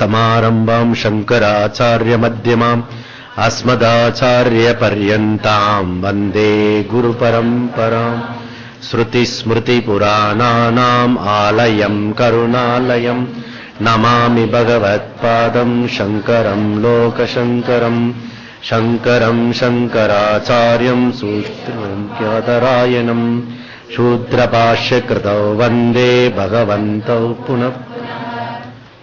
समारम्भाम् शङ्कराचार्यमध्यमाम् अस्मदाचार्यपर्यन्ताम् वन्दे गुरुपरम्पराम्। श्रुतिस्मृतिपुराणानाम् आलयम् करुणालयम् नमामि भगवत्पादम् शङ्करम् लोकशङ्करम् शङ्करम् शङ्कराचार्यम् सूत्रम् शूद्रपाश्यकृतौ वन्दे भगवन्तौ पुनः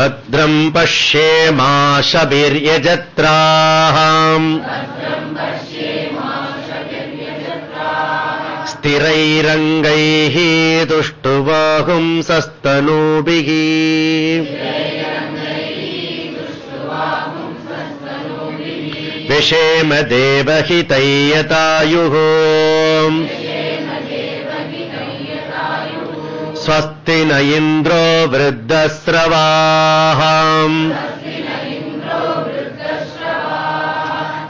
भद्रम् पश्येमाशभिर्यजत्राः। स्थिरैरङ्गैः तुष्टुवाहुम् सस्तनूभिः स्वस्ति न इन्द्रो वृद्धस्रवाः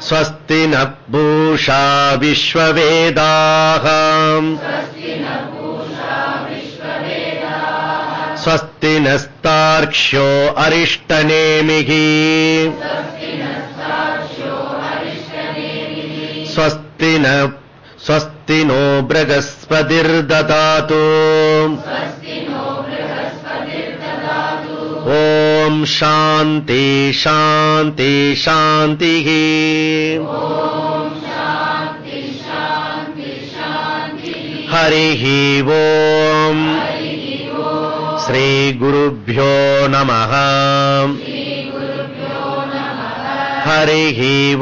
स्वस्ति न पूषा विश्ववेदाः। स्वस्ति नस्तार्क्ष्यो अरिष्टनेमिः। स्वस्ति न स्वस्ति नो बृहस्पतिर्ददातु। ॐ शान्ति शान्ति शान्तिः। हरिः ओम्। श्रीगुरुभ्यो नमः। हरिः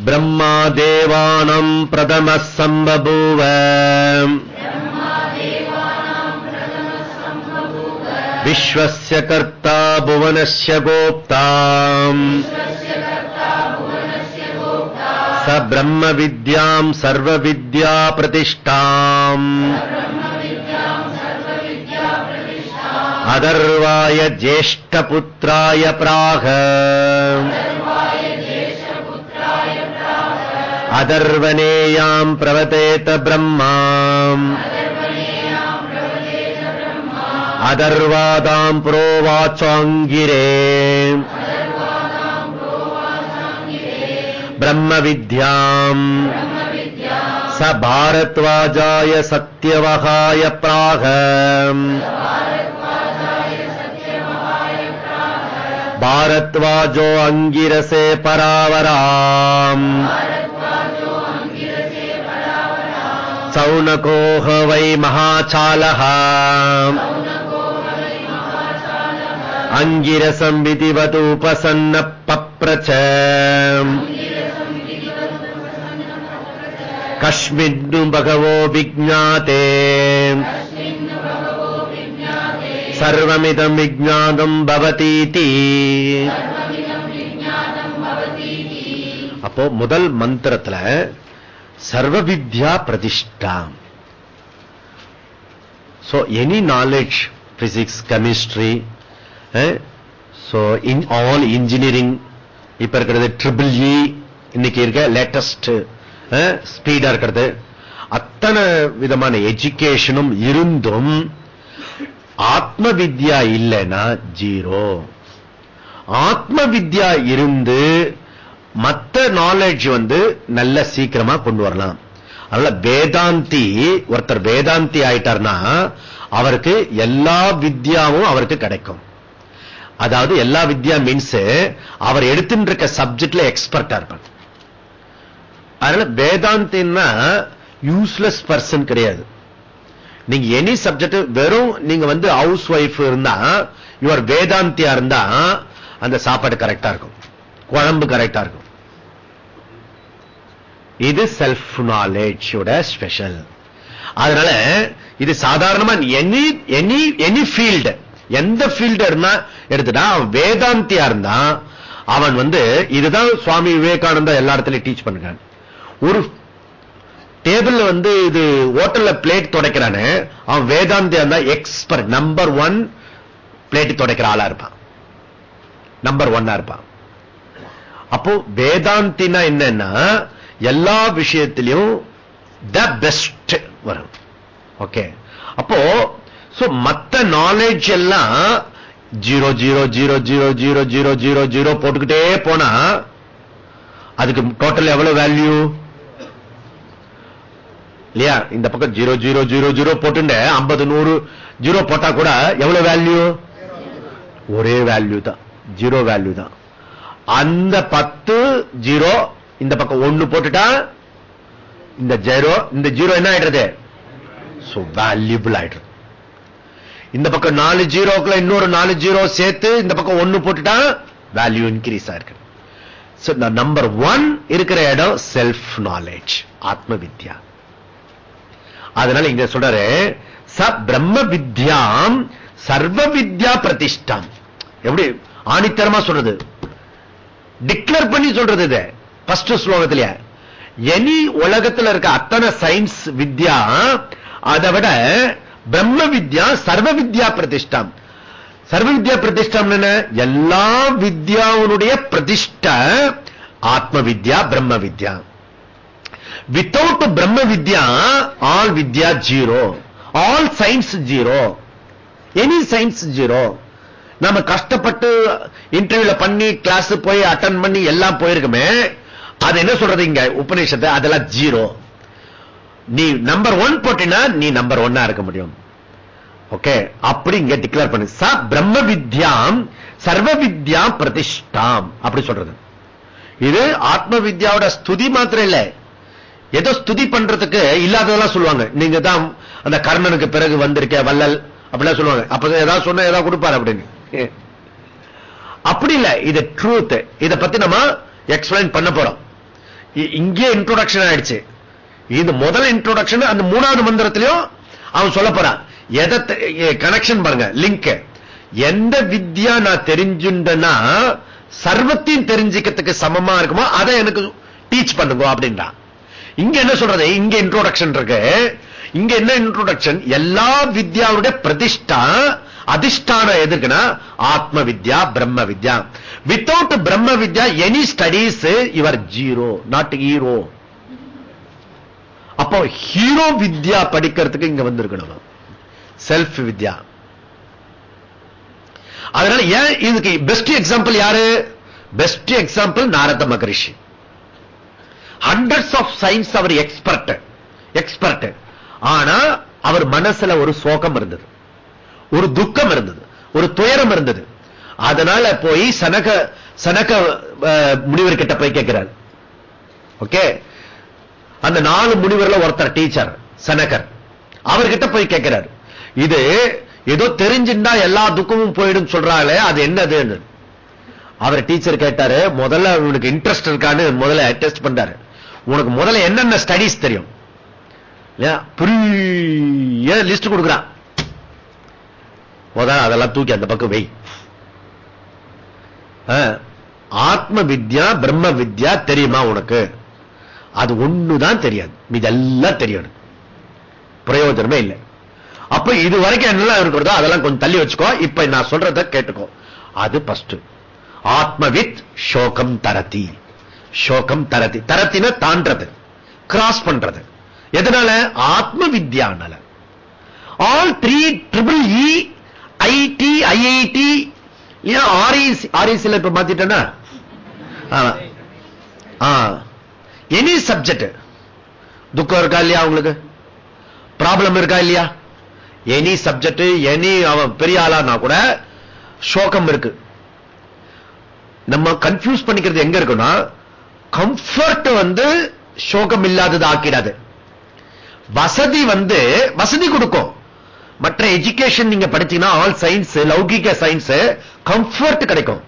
ओम् ब्रह्मादेवानम् प्रथमः सम्बभूव। विश्वस्य कर्ता भुवनस्य गोप्ता। स ब्रह्मविद्याम् सर्वविद्याप्रतिष्ठाम्। अदर्वाय ज्येष्ठपुत्राय प्राह अदर्वनेयाम् प्रवतेत ब्रह्मा अदर्वादाम् प्रोवाचाङ्गिरे ब्रह्मविद्याम् स भारद्वाजाय सत्यवहाय प्राह भारद्वाजो अङ्गिरसे परावराम् सौनकोह वै महाचालः अङ्गिरसम् विधिवदुपसन्न पप्रच कस्मिन्नु भगवो विज्ञाते सर्वमिदम् विज्ञातम् भवतीति அப்போ முதல் மந்திரத்துல சர்வ வித்யா பிரதிஷ்டா so any knowledge physics chemistry so in all engineering இப்ப இருக்கிறது ட்ரிபிள் இ e, இன்னைக்கு இருக்க லேட்டஸ்ட் ஸ்பீடா eh, இருக்கிறது. அத்தனை விதமான எஜுகேஷனும் இருந்தும் ஆத்ம வித்யா இல்லைன்னா ஜீரோ ஆத்ம வித்யா இருந்து மத்த நாலேஜ் வந்து நல்ல சீக்கிரமா கொண்டு வரலாம். அதனால வேதாந்தி ஒருத்தர் வேதாந்தி ஆயிட்டார்னா அவருக்கு எல்லா வித்யாவும் அவருக்கு கிடைக்கும். அதாவது எல்லா வித்யா மீன்ஸ் அவர் எடுத்துட்டு இருக்க சப்ஜெக்ட்ல எக்ஸ்பர்ட்டா இருப்பார். அதனால வேதாந்தின்னா யூஸ்லெஸ் பர்சன் கிடையாது. நீங்க எனி சப்ஜெக்ட் வெறும் நீங்க வந்து ஹவுஸ் ஒய்ஃப் இருந்தா யுவர் வேதாந்தியா இருந்தா அந்த சாப்பாடு கரெக்டா இருக்கும். குழம்பு கரெக்டா இருக்கும். இது செல்ஃப் நாலேஜோட ஸ்பெஷல் அதனால இது சாதாரணமா எனி எனி எனி ஃபீல்டு எந்த ஃபீல்டு இருந்தா எடுத்துட்டா அவன் வேதாந்தியா இருந்தா அவன் வந்து இதுதான் சுவாமி விவேகானந்தா எல்லா இடத்துலயும் டீச் பண்ணுங்க ஒரு டேபிள்ல வந்து இது ஹோட்டல்ல பிளேட் துடைக்கிறானு அவன் வேதாந்தியா இருந்தா எக்ஸ்பர்ட் நம்பர் ஒன் பிளேட் துடைக்கிற ஆளா இருப்பான். நம்பர் ஒன்னா இருப்பான். அப்போ வேதாந்தினா என்னன்னா எல்லா விஷயத்திலையும் த பெஸ்ட் வரும். ஓகே அப்போ சோ மத்த நாலேஜ் எல்லாம் zero zero zero zero zero zero zero zero போட்டுக்கிட்டே போனா அதுக்கு டோட்டல் எவ்வளவு வேல்யூ இல்லையா? இந்த பக்கம் ஜீரோ ஜீரோ ஜீரோ ஜீரோ போட்டு ஐம்பது நூறு ஜீரோ போட்டா கூட எவ்வளவு வேல்யூ ஒரே வேல்யூ தான். ஜீரோ வேல்யூ தான். அந்த பத்து ஜீரோ இந்த பக்கம் ஒண்ணு போட்டுட்டா இந்த ஜீரோ இந்த ஜீரோ என்ன ஆயிடுறது? சோ வேல்யூபிள் ஆயிடுறது. இந்த பக்கம் நாலு ஜீரோக்குள்ள இன்னொரு நாலு ஜீரோ சேர்த்து இந்த பக்கம் ஒண்ணு போட்டுட்டா வேல்யூ இன்க்ரீஸ் ஆயிருக்கு. நம்பர் ஒன் இருக்கிற இடம் செல்ஃப் நாலேஜ் ஆத்ம வித்யா. அதனால இங்க சொல்றாரு ச பிரம்ம வித்யாம் சர்வ வித்யா பிரதிஷ்டாம். எப்படி? ஆணித்தரமா சொல்றது. டிக்ளேர் பண்ணி சொல்றது இதை. ஃபர்ஸ்ட் ஸ்லோகத்தில. எனி உலகத்துல இருக்க அத்தனை சயின்ஸ் வித்யா அதை விட பிரம்ம வித்யா சர்வ வித்யா பிரதிஷ்டம். சர்வ வித்யா பிரதிஷ்டம் என்ன? எல்லா வித்யாவுடைய பிரதிஷ்ட ஆத்ம வித்யா பிரம்ம வித்யா. வித்தவுட் பிரம்ம வித்யா ஆல் வித்யா zero all science zero any science zero நம்ம கஷ்டப்பட்டு இன்டர்வியூல பண்ணி கிளாஸ் போய் அட்டன் பண்ணி எல்லாம் போயிருக்குமே. அது என்ன சொல்றது இங்க? உபநிஷத்து அதெல்லாம் ஜீரோ நீ நம்பர் ஒன் போட்டினா நீ நம்பர் ஒன்னா இருக்க முடியும். ஓகே அப்படி இங்க டிக்ளேர் பண்ணு. ச பிரம்ம வித்யாம் சர்வ வித்யா பிரதிஷ்டாம். அப்படி சொல்றது. இது ஆத்ம வித்யாவோட ஸ்துதி மாத்திரம் இல்ல. ஏதோ ஸ்துதி பண்றதுக்கு இல்லாததெல்லாம் சொல்லுவாங்க. நீங்க தான் அந்த கர்ணனுக்கு பிறகு வந்திருக்க வள்ளல் அப்படிலாம் சொல்லுவாங்க. அப்ப ஏதாவது சொன்ன ஏதாவது கொடுப்பாரு அப்படின்னு. அப்படி இல்ல. இது ட்ரூத் இத பத்தி நம்ம எக்ஸ்பிளைன் பண்ண போறோம். இங்கே இன்ட்ரோடக்ஷன் ஆயிடுச்சு. இது முதல் இன்ட்ரோடக்ஷன் அந்த மூணாவது மந்திரத்திலையும் அவன் சொல்ல போறான். எதை கனெக்ஷன் பாருங்க லிங்க் எந்த வித்யா நான் தெரிஞ்சுட்டேன்னா சர்வத்தையும் தெரிஞ்சுக்கிறதுக்கு சமமா இருக்குமோ அதை எனக்கு டீச் பண்ணுங்க அப்படின்றான். இங்க என்ன சொல்றது? இங்க இன்ட்ரோடக்ஷன் இருக்கு. இங்க என்ன இன்ட்ரோடக்ஷன் எல்லா வித்யாவுடைய பிரதிஷ்டா அதிஷ்டானம் எதுக்குன்னா ஆத்ம வித்யா பிரம்ம வித்யா. வித்தவுட் பிரம்ம வித்யா any studies your zero not hero அப்போ ஹீரோ வித்யா படிக்கிறதுக்கு இங்க வந்திருக்கணும் செல்ஃப் வித்யா அதனால ஏன் இதுக்கு பெஸ்ட் எக்ஸாம்பிள் யாரு? Best example Narada Maharishi hundreds of science our expert expert ஆனா அவர் மனசுல ஒரு சோகம் இருந்தது. ஒரு துக்கம் இருந்தது. ஒரு துயரம் இருந்தது. அதனால போய் சனக சனக முனிவர் கிட்ட போய் கேட்கிறார். ஓகே? அந்த நாலு முனிவர்ல ஒருத்தர் டீச்சர் சனகர். அவர்கிட்ட போய் கேட்கிறார். இது ஏதோ தெரிஞ்சுண்டா எல்லா துக்கமும் போயிடும் சொல்றாங்களே அது என்னதுன்னு அவர் டீச்சர் கேட்டாரு முதல்ல உனக்கு இன்ட்ரெஸ்ட் இருக்கான்னு முதல்ல டெஸ்ட் பண்றாரு. உனக்கு முதல்ல என்னென்ன ஸ்டடிஸ் தெரியும்? இல்லையா? லிஸ்ட் கொடுக்குறான். முதல்ல அதெல்லாம் தூக்கி அந்த பக்கம் வை. ஆத்ம வித்யா பிரம்ம வித்யா தெரியுமா உனக்கு? அது ஒண்ணுதான் தெரியாது. இதெல்லாம் தெரியணும். பிரயோஜனமே இல்லை. அப்ப இது வரைக்கும் என்னெல்லாம் இருக்கிறதோ அதெல்லாம் கொஞ்சம் தள்ளி வச்சுக்கோ. இப்ப நான் சொல்றத கேட்டுக்கோ. அது பஸ்ட் ஆத்மவித் சோகம் தரதி. சோகம் தரதி. தரத்தின தாண்டது கிராஸ் பண்றது. எதனால? ஆத்ம வித்யானால all three triple I IT IIT REC ஆர்இசியில் இப்ப மாத்திட்டேன்னா? எனி சப்ஜெக்ட் துக்கம் இருக்கா இல்லையா உங்களுக்கு? ப்ராப்ளம் இருக்கா இல்லையா? எனி சப்ஜெக்ட் எனி அவன் பெரிய ஆளானா கூட சோகம் இருக்கு. நம்ம கன்ஃபியூஸ் பண்ணிக்கிறது எங்க இருக்குன்னா கம்ஃபர்ட் வந்து சோகம் இல்லாதது ஆக்கிடாது. வசதி வந்து வசதி கொடுக்கும். மற்ற எஜுகேஷன் நீங்க படிச்சீங்கன்னா ஆல் சயின்ஸ் லௌகிக சயின்ஸ் கம்ஃபர்ட் கிடைக்கும்.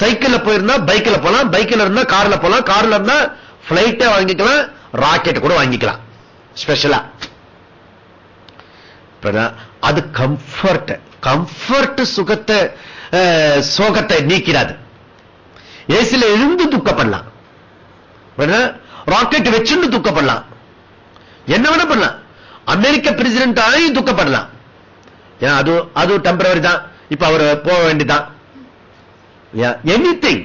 சைக்கிள்ல போயிருந்தா பைக்ல போலாம். பைக்ல இருந்தா கார்ல போலாம். கார்ல இருந்தா பிளைட்டே வாங்கிக்கலாம். ராக்கெட் கூட வாங்கிக்கலாம். ஸ்பெஷலா அது கம்ஃபர்ட் கம்ஃபர்ட் சுகத்தை சோகத்தை நீக்கிறாது ஏசில எழுந்து துக்கப்படலாம். ராக்கெட் வச்சுன்னு துக்கப்படலாம். என்ன வேணா பண்ணலாம். அமெரிக்க பிரசிடென்ட் ஆகி துக்கப்படலாம். ஏன் அது அது டெம்பரவரி தான். இப்ப அவர் போக வேண்டிதான். எனி திங்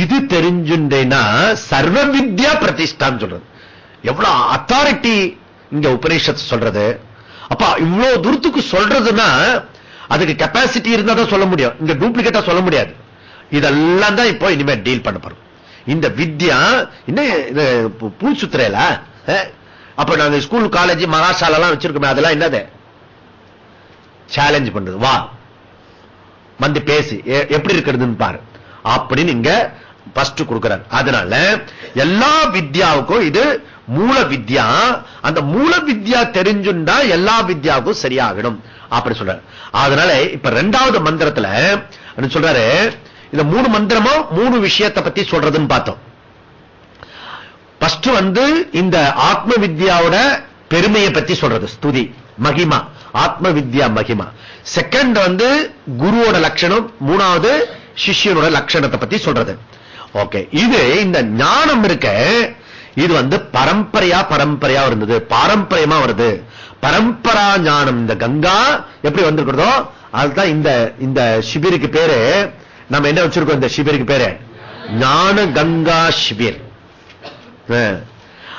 இது தெரிஞ்சுட்டேன்னா சர்வ வித்யா பிரதிஷ்டான்னு சொல்றது. எவ்வளவு அத்தாரிட்டி இங்க உபநிஷத் சொல்றது. அப்ப இவ்வளவு தூரத்துக்கு சொல்றதுன்னா அதுக்கு கெப்பாசிட்டி இருந்தா தான் சொல்ல முடியும். இங்க டூப்ளிகேட்டா சொல்ல முடியாது. இதெல்லாம் தான் இப்போ இனிமே டீல் பண்ண போறோம். இந்த வித்யா என்ன பூச்சுத்திரையில அப்ப நாங்க ஸ்கூல் காலேஜ் மகாசாலா வச்சிருக்கோமே அதெல்லாம் என்னது? சேலஞ்ச் பண்றது. வா. வந்து பேசி. எப்படி இருக்கிறதுன்னு பாரு. அப்படின்னு இங்க ஃபர்ஸ்ட் கொடுக்கிறார். அதனால எல்லா வித்யாவுக்கும் இது மூல வித்யா. அந்த மூல வித்யா தெரிஞ்சுண்டா எல்லா வித்யாவுக்கும் சரியாகிடும். அப்படி சொல்றாரு. அதனால இப்ப ரெண்டாவது மந்திரத்துல சொல்றாரு? இந்த மூணு மந்திரமும் மூணு விஷயத்தை பத்தி சொல்றதுன்னு பார்த்தோம். ஃபர்ஸ்ட் வந்து இந்த ஆத்ம வித்யாவோட பெருமையை பத்தி சொல்றது. ஸ்துதி மகிமா. ஆத்ம வித்யா மகிமா. செகண்ட் வந்து குருவோட லட்சணம் மூணாவது சிஷியனோட லட்சணத்தை பத்தி சொல்றது. ஓகே இது இந்த ஞானம் இருக்க இது வந்து பரம்பரையா பரம்பரையா இருந்தது. பாரம்பரியமா வருது. பரம்பரா ஞானம் இந்த கங்கா எப்படி வந்திருக்கிறதோ அதுதான் இந்த இந்த சிபிருக்கு பேரு. நம்ம என்ன வச்சிருக்கோம் இந்த சிபிருக்கு பேரு? ஞான கங்கா சிபிர்.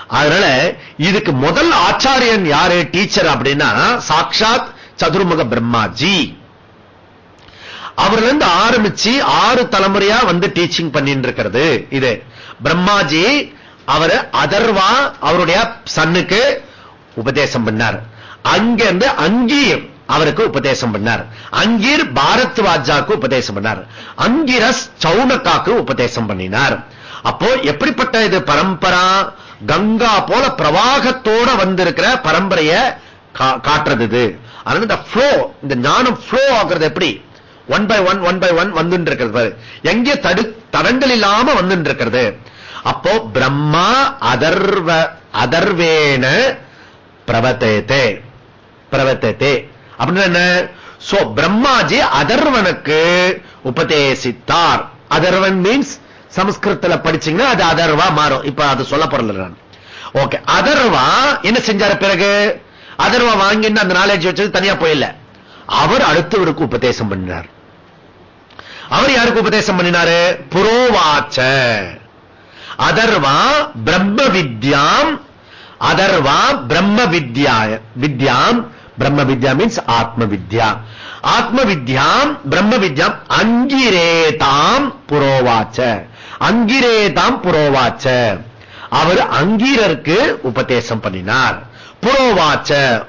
அதனால இதுக்கு முதல் ஆச்சாரியன் யாரு? டீச்சர் அப்படின்னா சாக்ஷாத் சதுர்முக பிரம்மாஜி. அவர்ல இருந்து ஆரம்பிச்சு ஆறு தலைமுறையா வந்து டீச்சிங் பண்ணிட்டு இருக்கிறது இது பிரம்மாஜி அவர் அதர்வா அவருடைய சன்னுக்கு உபதேசம் பண்ணார். அங்கிருந்து அங்கீர் அவருக்கு உபதேசம் பண்ணார். அங்கீர் பாரத் வாஜாக்கு உபதேசம் பண்ணார். அங்கிரஸ் சௌனக்காக்கு உபதேசம் பண்ணினார். அப்போ எப்படிப்பட்ட இது பரம்பரா? கங்கா போல பிரவாகத்தோட வந்திருக்கிற பரம்பரைய காட்டுறது இது. அதனால இந்த ஃப்ளோ இந்த ஞானம் ஃப்ளோ ஆகுறது எப்படி? One by one one by one வந்துட்டு இருக்கிறது எங்கே தடு தடங்கள் இல்லாம வந்துட்டு இருக்கிறது அப்போ பிரம்மா அதர்வ அதர்வேன பிரவத்தே. பிரவத்தே. அப்படின்னு என்ன? சோ பிரம்மாஜி அதர்வனுக்கு உபதேசித்தார். அதர்வன் மீன்ஸ் சமஸ்கிருதத்துல படிச்சீங்கன்னா அது அதர்வா மாறும். இப்ப அது சொல்ல போறல நான். ஓகே அதர்வா என்ன செஞ்சாரு பிறகு? அதர்வா வாங்கின்னு அந்த நாலேஜ் வச்சது தனியா போயில அவர் அடுத்தவருக்கு உபதேசம் பண்ணினார். அவர் யாருக்கு உபதேசம் பண்ணினாரு? புரோவாச்ச. அதர்வா பிரம்ம வித்யாம் அதர்வா பிரம்ம வித்யா வித்யாம் பிரம்ம வித்யா மீன்ஸ் ஆத்ம வித்யா. ஆத்ம வித்யாம் பிரம்ம வித்யாம் அங்கிரேதாம் புரோவாச்ச. அங்கிரே தாம் புரோவாச்ச. அவர் அங்கீரருக்கு உபதேசம் பண்ணினார். புரோவாச்ச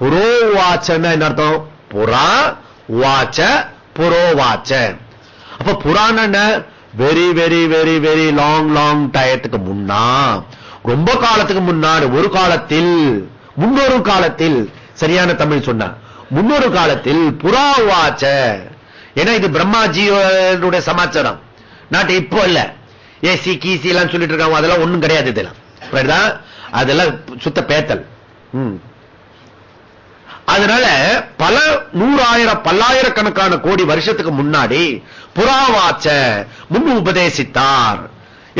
புரோவாச்சன்னா என்ன அர்த்தம்? புறா வாச்ச புரோவாச்ச. அப்ப புராணம் very very very very long long டயத்துக்கு முன்னா. ரொம்ப காலத்துக்கு முன்னாடி ஒரு காலத்தில் முன்னொரு காலத்தில் சரியான தமிழ் சொன்ன. முன்னொரு காலத்தில் புறா வாச்ச. ஏன்னா இது பிரம்மாஜியோட சமாச்சாரம். நாட்டு இப்போ இல்ல. ஏசி கீசி எல்லாம் சொல்லிட்டு இருக்காங்க. அதெல்லாம் ஒண்ணும் கிடையாது இதெல்லாம்? அதெல்லாம் சுத்த பேத்தல். அதனால பல நூறாயிரம் பல்லாயிரக்கணக்கான கோடி வருஷத்துக்கு முன்னாடி புறாவாச்ச முன் உபதேசித்தார்.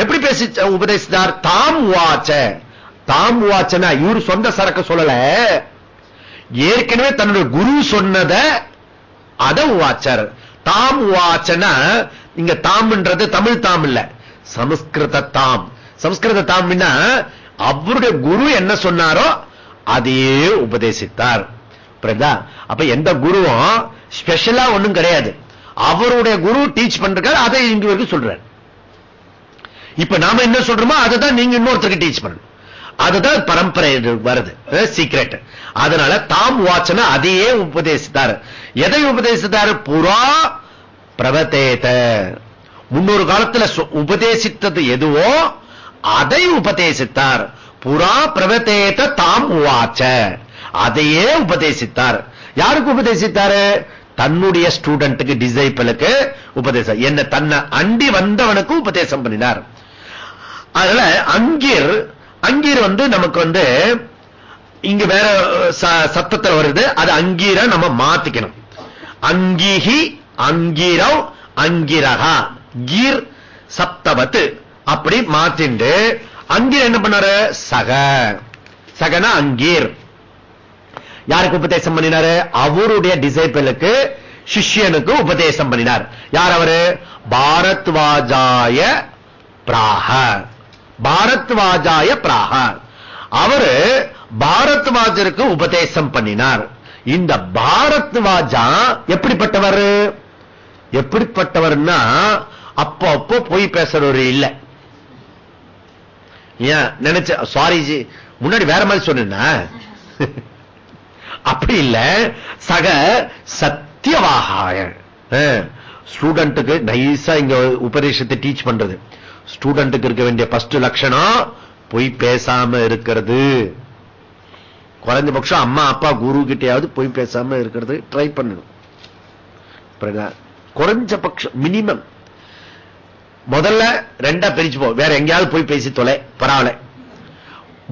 எப்படி பேசி உபதேசித்தார்? தாம் வாச்ச. தாம் வாச்சனா இவரு சொந்த சரக்கு சொல்லல. ஏற்கனவே தன்னுடைய குரு சொன்னத அத வாச்சர். தாம் வாச்சனா இங்க தாம்ன்றது தமிழ் தாம் இல்ல. சமஸ்கிருத தாம். சமஸ்கிருத தாம்னா அவருடைய குரு என்ன சொன்னாரோ அதையே உபதேசித்தார். புரியுதா? அப்ப எந்த குருவும் ஸ்பெஷலா ஒண்ணும் கிடையாது. அவருடைய குரு டீச் பண்றாரு அதை இங்க வரைக்கும் சொல்றாரு. இப்ப நாம என்ன சொல்றோமோ அதை தான் நீங்க இன்னொருத்தருக்கு டீச் பண்ணணும். அதுதான் பரம்பரை வருது. சீக்ரெட் அதனால தாம் வாச்சன அதையே உபதேசித்தார். எதை உபதேசித்தார்? புறா பிரபத்தேத முன்னொரு காலத்துல உபதேசித்தது எதுவோ அதை உபதேசித்தார். புறா பிரபத்தேத தாம் உவாச்ச. அதையே உபதேசித்தார். யாருக்கு உபதேசித்தாரு? தன்னுடைய ஸ்டூடெண்ட்டுக்கு டிசைபிளுக்கு உபதேசம். என்ன தன்னை அண்டி வந்தவனுக்கு உபதேசம் பண்ணினார். அதுல அங்கீர் அங்கீர் வந்து நமக்கு வந்து இங்க வேற ச- சத்தத்துல வருது. அது அங்கீரை நம்ம மாத்திக்கணும். அங்கீகி அங்கீரவ் அங்கிரகா கீர் சப்தவத்து. அப்படி மாத்திண்டு அங்கீர் என்ன பண்ணாரு? சக. சகனா அங்கீர். யாருக்கு உபதேசம் பண்ணினாரு? அவருடைய டிசைபிளுக்கு சிஷ்யனுக்கு உபதேசம் பண்ணினார். யார் அவரு? பாரத்வாஜாய பிராக பாரத்வாஜாய பிராக அவரு பாரத்வாஜருக்கு உபதேசம் பண்ணினார். இந்த பாரத்வாஜா எப்படிப்பட்டவர்? எப்படிப்பட்டவர்னா அப்போ அப்போ போய் பேசுறவர் இல்ல. ஏன் நினைச்ச சாரி முன்னாடி வேற மாதிரி சொன்னா அப்படி இல்ல. சக சத்தியவாகாய ஸ்டூடெண்ட்டுக்கு நைஸா இங்க உபதேசத்தை டீச் பண்றது. ஸ்டூடெண்ட்டுக்கு இருக்க வேண்டிய பஸ்ட் லட்சணம் பொய் பேசாம இருக்கிறது. குறைஞ்சபட்சம் அம்மா அப்பா குரு கிட்டயாவது பொய் பேசாம இருக்கிறது ட்ரை பண்ணணும். குறைஞ்ச பட்சம் மினிமம் முதல்ல ரெண்டா பிரிச்சு போ வேற எங்கேயாவது போய் பேசி தொலை. பரவாயில்ல.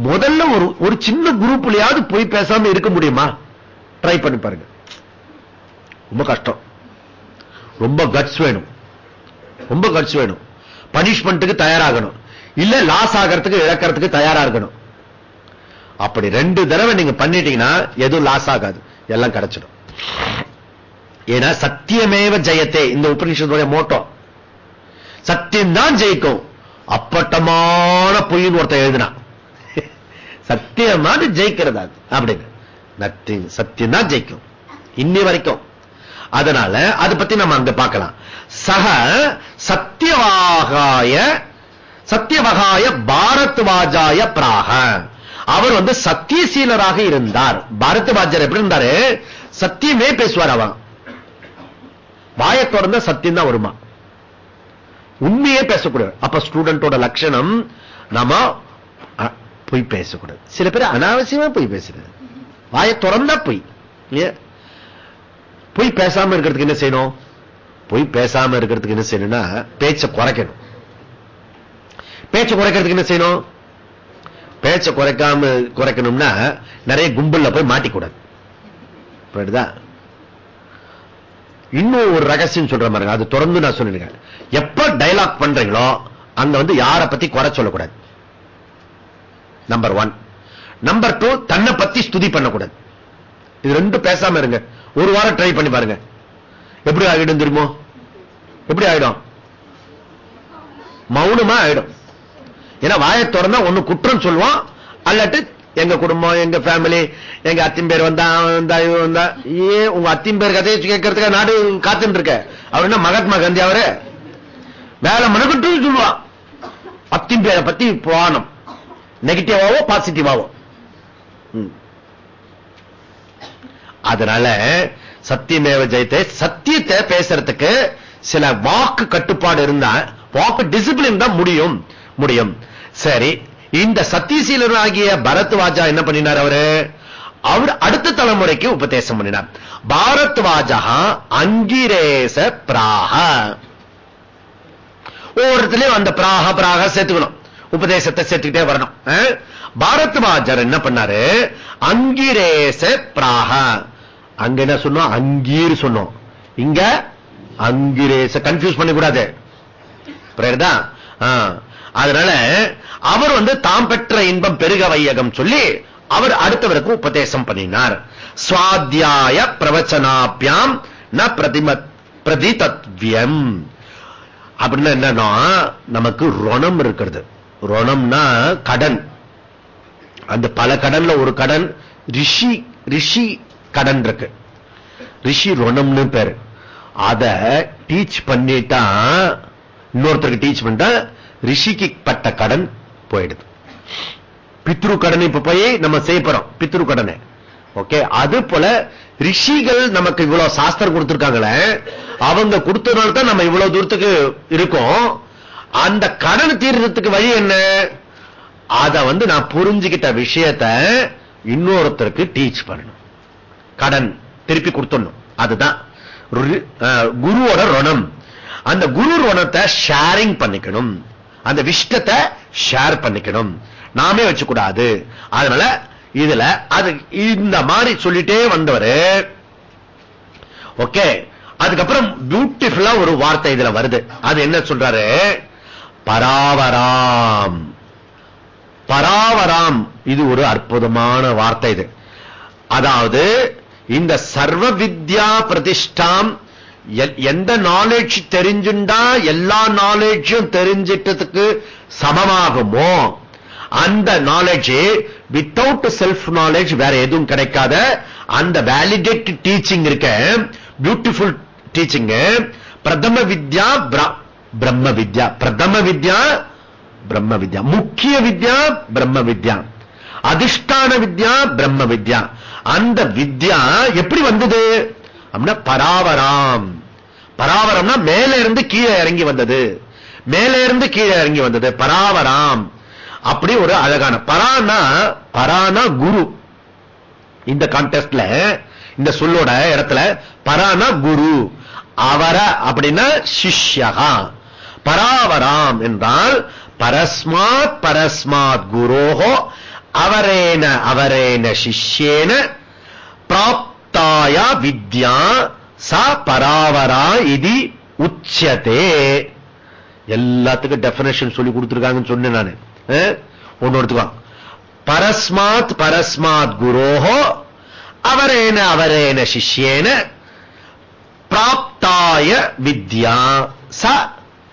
முதல்ல ஒரு ஒரு சின்ன குரூப்லயாவது போய் பேசாம இருக்க முடியுமா? ட்ரை பண்ணி பாருங்க. ரொம்ப கஷ்டம். ரொம்ப கட்ஸ் வேணும். ரொம்ப கட்ஸ் வேணும். பனிஷ்மெண்ட்டுக்கு தயாராகணும். இல்ல லாஸ் ஆகிறதுக்கு இழக்கிறதுக்கு தயாரா இருக்கணும். அப்படி ரெண்டு தடவை நீங்க பண்ணிட்டீங்கன்னா எதுவும் லாஸ் ஆகாது. எல்லாம் கிடைச்சிடும். ஏன்னா சத்தியமேவ ஜெயத்தே இந்த உபநிஷத்துடைய மோட்டோ. சத்தியம் தான் ஜெயிக்கும். அப்பட்டமான பொய்ன்னு ஒருத்தன் எழுதினான் சத்தியமான ஜெயிக்கிறது அப்படின்னு. நத்திங் சத்தியம் தான் ஜெயிக்கும். இன்னி வரைக்கும். அதனால அதை பத்தி நம்ம அங்க பார்க்கலாம். சக சத்தியவாகாய சத்தியவகாய பாரத்வாஜாய பிராக அவர் வந்து சத்தியசீலராக இருந்தார். பாரத்வாஜர் எப்படி இருந்தாரு? சத்தியமே பேசுவார் அவன். வாயை திறந்த சத்தியம் தான் வருமா? உண்மையே பேசக்கூடாது. அப்ப ஸ்டூடெண்டோட லட்சணம் நாம பொய் பேசக்கூடாது. சில பேர் அனாவசியமா பொய் பேசுறது. வாயை திறந்தா பொய். பொய் பேசாம இருக்கிறதுக்கு என்ன செய்யணும்? பொய் பேசாம இருக்கிறதுக்கு என்ன செய்யணும்னா பேச்சை குறைக்கணும். பேச்சை குறைக்கிறதுக்கு என்ன செய்யணும்? பேச்சை குறைக்காம குறைக்கணும்னா நிறைய கும்பல்ல போய் மாட்டிக்கூடாது. புரியுதா? இன்னும் ஒரு ரகசியம் சொல்ற மாதிரி அது தொடர்ந்து நான் சொல்லிருக்கேன். எப்ப டைலாக் பண்றீங்களோ அங்க வந்து யாரை பத்தி குறை சொல்லக்கூடாது. நம்பர் ஒன் நம்பர் டூ தன்னை பத்தி ஸ்துதி பண்ணக்கூடாது. இது ரெண்டும் பேசாம இருங்க. ஒரு வாரம் ட்ரை பண்ணி பாருங்க. எப்படி ஆகிடும் தெரியுமோ? எப்படி ஆயிடும் மௌனமா ஆயிடும் ஏன்னா வாயை திறந்தா ஒண்ணு குற்றம் சொல்லுவான் அல்லாட்டு எங்க குடும்பம் எங்க ஃபேமிலி எங்க அத்தின் பேர் வந்தா அவன் வந்தா இவன் வந்தா. ஏன் உங்க அத்தின் பேர் கதையை கேட்கறதுக்கு நாடு காத்துட்டு இருக்க. அவர் என்ன மகாத்மா காந்தி அவரு? வேலை மனக்கட்டு சொல்லுவான் அத்தின் பேரை பத்தி புராணம். நெகட்டிவாவோ பாசிட்டிவாவோ அதனால சத்தியமேவ ஜெயத்தை சத்தியத்தை பேசுறதுக்கு சில வாக்கு கட்டுப்பாடு இருந்தா வாக்கு டிசிப்ளின் தான் முடியும். முடியும். சரி இந்த சத்தியசீலராகிய பரத்வாஜா என்ன பண்ணினார் அவரு? அவர் அடுத்த தலைமுறைக்கு உபதேசம் பண்ணினார். பாரத்வாஜா அங்கிரேச பிராக ஒவ்வொருத்திலையும் அந்த பிராக பிராக சேர்த்துக்கணும். உபதேசத்தை சேர்த்துக்கிட்டே வரணும். அஹ்? பாரத்வாஜர் என்ன பண்ணாரு? அங்கிரேச பிராக அங்க என்ன சொன்னோம்? அங்கீர் சொன்னோம். இங்க அங்கிரேச கன்ஃபியூஸ் பண்ணக்கூடாது. புரியுதா? அதனால அவர் வந்து தாம் பெற்ற இன்பம் பெருக வையகம் சொல்லி அவர் அடுத்தவருக்கு உபதேசம் பண்ணினார். சுவாத்தியாய பிரவச்சனாபியாம் ந பிரதிம பிரதிதத்வியம். அப்படின்னா என்னன்னா நமக்கு ரணம் இருக்கிறது. ரணம்னா கடன். அந்த பல கடன்ல ஒரு கடன் ரிஷி ரிஷி கடன் இருக்கு. ரிஷி ரணம்னு பேரு. அத டீச் பண்ணிட்டா இன்னொருத்தருக்கு டீச் பண்ணிட்டா ரிஷிக்கு பட்ட கடன் போயிடுது. பித்ரு கடன் இப்ப போய் நம்ம செய்ய பித்ரு கடனை ஓகே? அது போல ரிஷிகள் நமக்கு இவ்வளவு சாஸ்திரம் கொடுத்திருக்காங்களே அவங்க கொடுத்ததுனால தான் நம்ம இவ்வளவு தூரத்துக்கு இருக்கோம். அந்த கடன் தீர்றதுக்கு வழி என்ன? அத வந்து நான் புரிஞ்சுக்கிட்ட விஷயத்த இன்னொருத்தருக்கு டீச் பண்ணணும். கடன் திருப்பி கொடுத்துடணும். அதுதான். குருவோட ருணம். அந்த குரு ருணத்தை ஷேரிங் பண்ணிக்கணும். அந்த விஷயத்தை ஷேர் பண்ணிக்கணும். நாமே வச்சுக்கூடாது. அதனால இதுல அது இந்த மாதிரி சொல்லிட்டே வந்தவரு. ஓகே அதுக்கப்புறம் பியூட்டிஃபுல்லா ஒரு வார்த்தை இதுல வருது. அது என்ன சொல்றாரு? பராவராம். பராவராம். இது ஒரு அற்புதமான வார்த்தை இது. அதாவது இந்த சர்வ வித்யா பிரதிஷ்டாம் எந்த நாலேஜ் தெரிஞ்சுண்டா எல்லா நாலேஜும் தெரிஞ்சிட்டதுக்கு சமமாகுமோ? அந்த நாலேஜ் வித்தவுட் செல்ஃப் நாலேஜ் வேற எதுவும் கிடைக்காத அந்த வேலிடேட் டீச்சிங் இருக்க பியூட்டிஃபுல் டீச்சிங் பிரதம வித்யா பிரம்ம வித்யா பிரதம வித்யா பிரம்ம வித்யா முக்கிய வித்யா பிரம்ம வித்யா அதிஷ்டான வித்யா பிரம்ம வித்யா. அந்த வித்யா எப்படி வந்தது? அப்படின்னா பராவராம். பராவரம்னா மேல இருந்து கீழே இறங்கி வந்தது. மேல இருந்து கீழே இறங்கி வந்தது. பராவராம். அப்படி ஒரு அழகான பரானா பரானா குரு. இந்த கான்டெஸ்ட்ல இந்த சொல்லோட இடத்துல பரானா குரு. அவர அப்படின்னா சிஷ்யகா. பராவராம் என்றால் பரஸ்மாத் பரஸ்மாத் குரோகோ அவரேன அவரேன சிஷ்யேன பிராப்தாய வித்யா ச பராவரா இது உச்சதே. எல்லாத்துக்கும் டெபினேஷன் சொல்லி கொடுத்துருக்காங்கன்னு சொன்னேன் நான். ஒன்னு ஒண்ணு பரஸ்மாத் பரஸ்மாத் குரோஹோ அவரேன அவரேன சிஷ்யேன பிராப்தாய வித்யா ச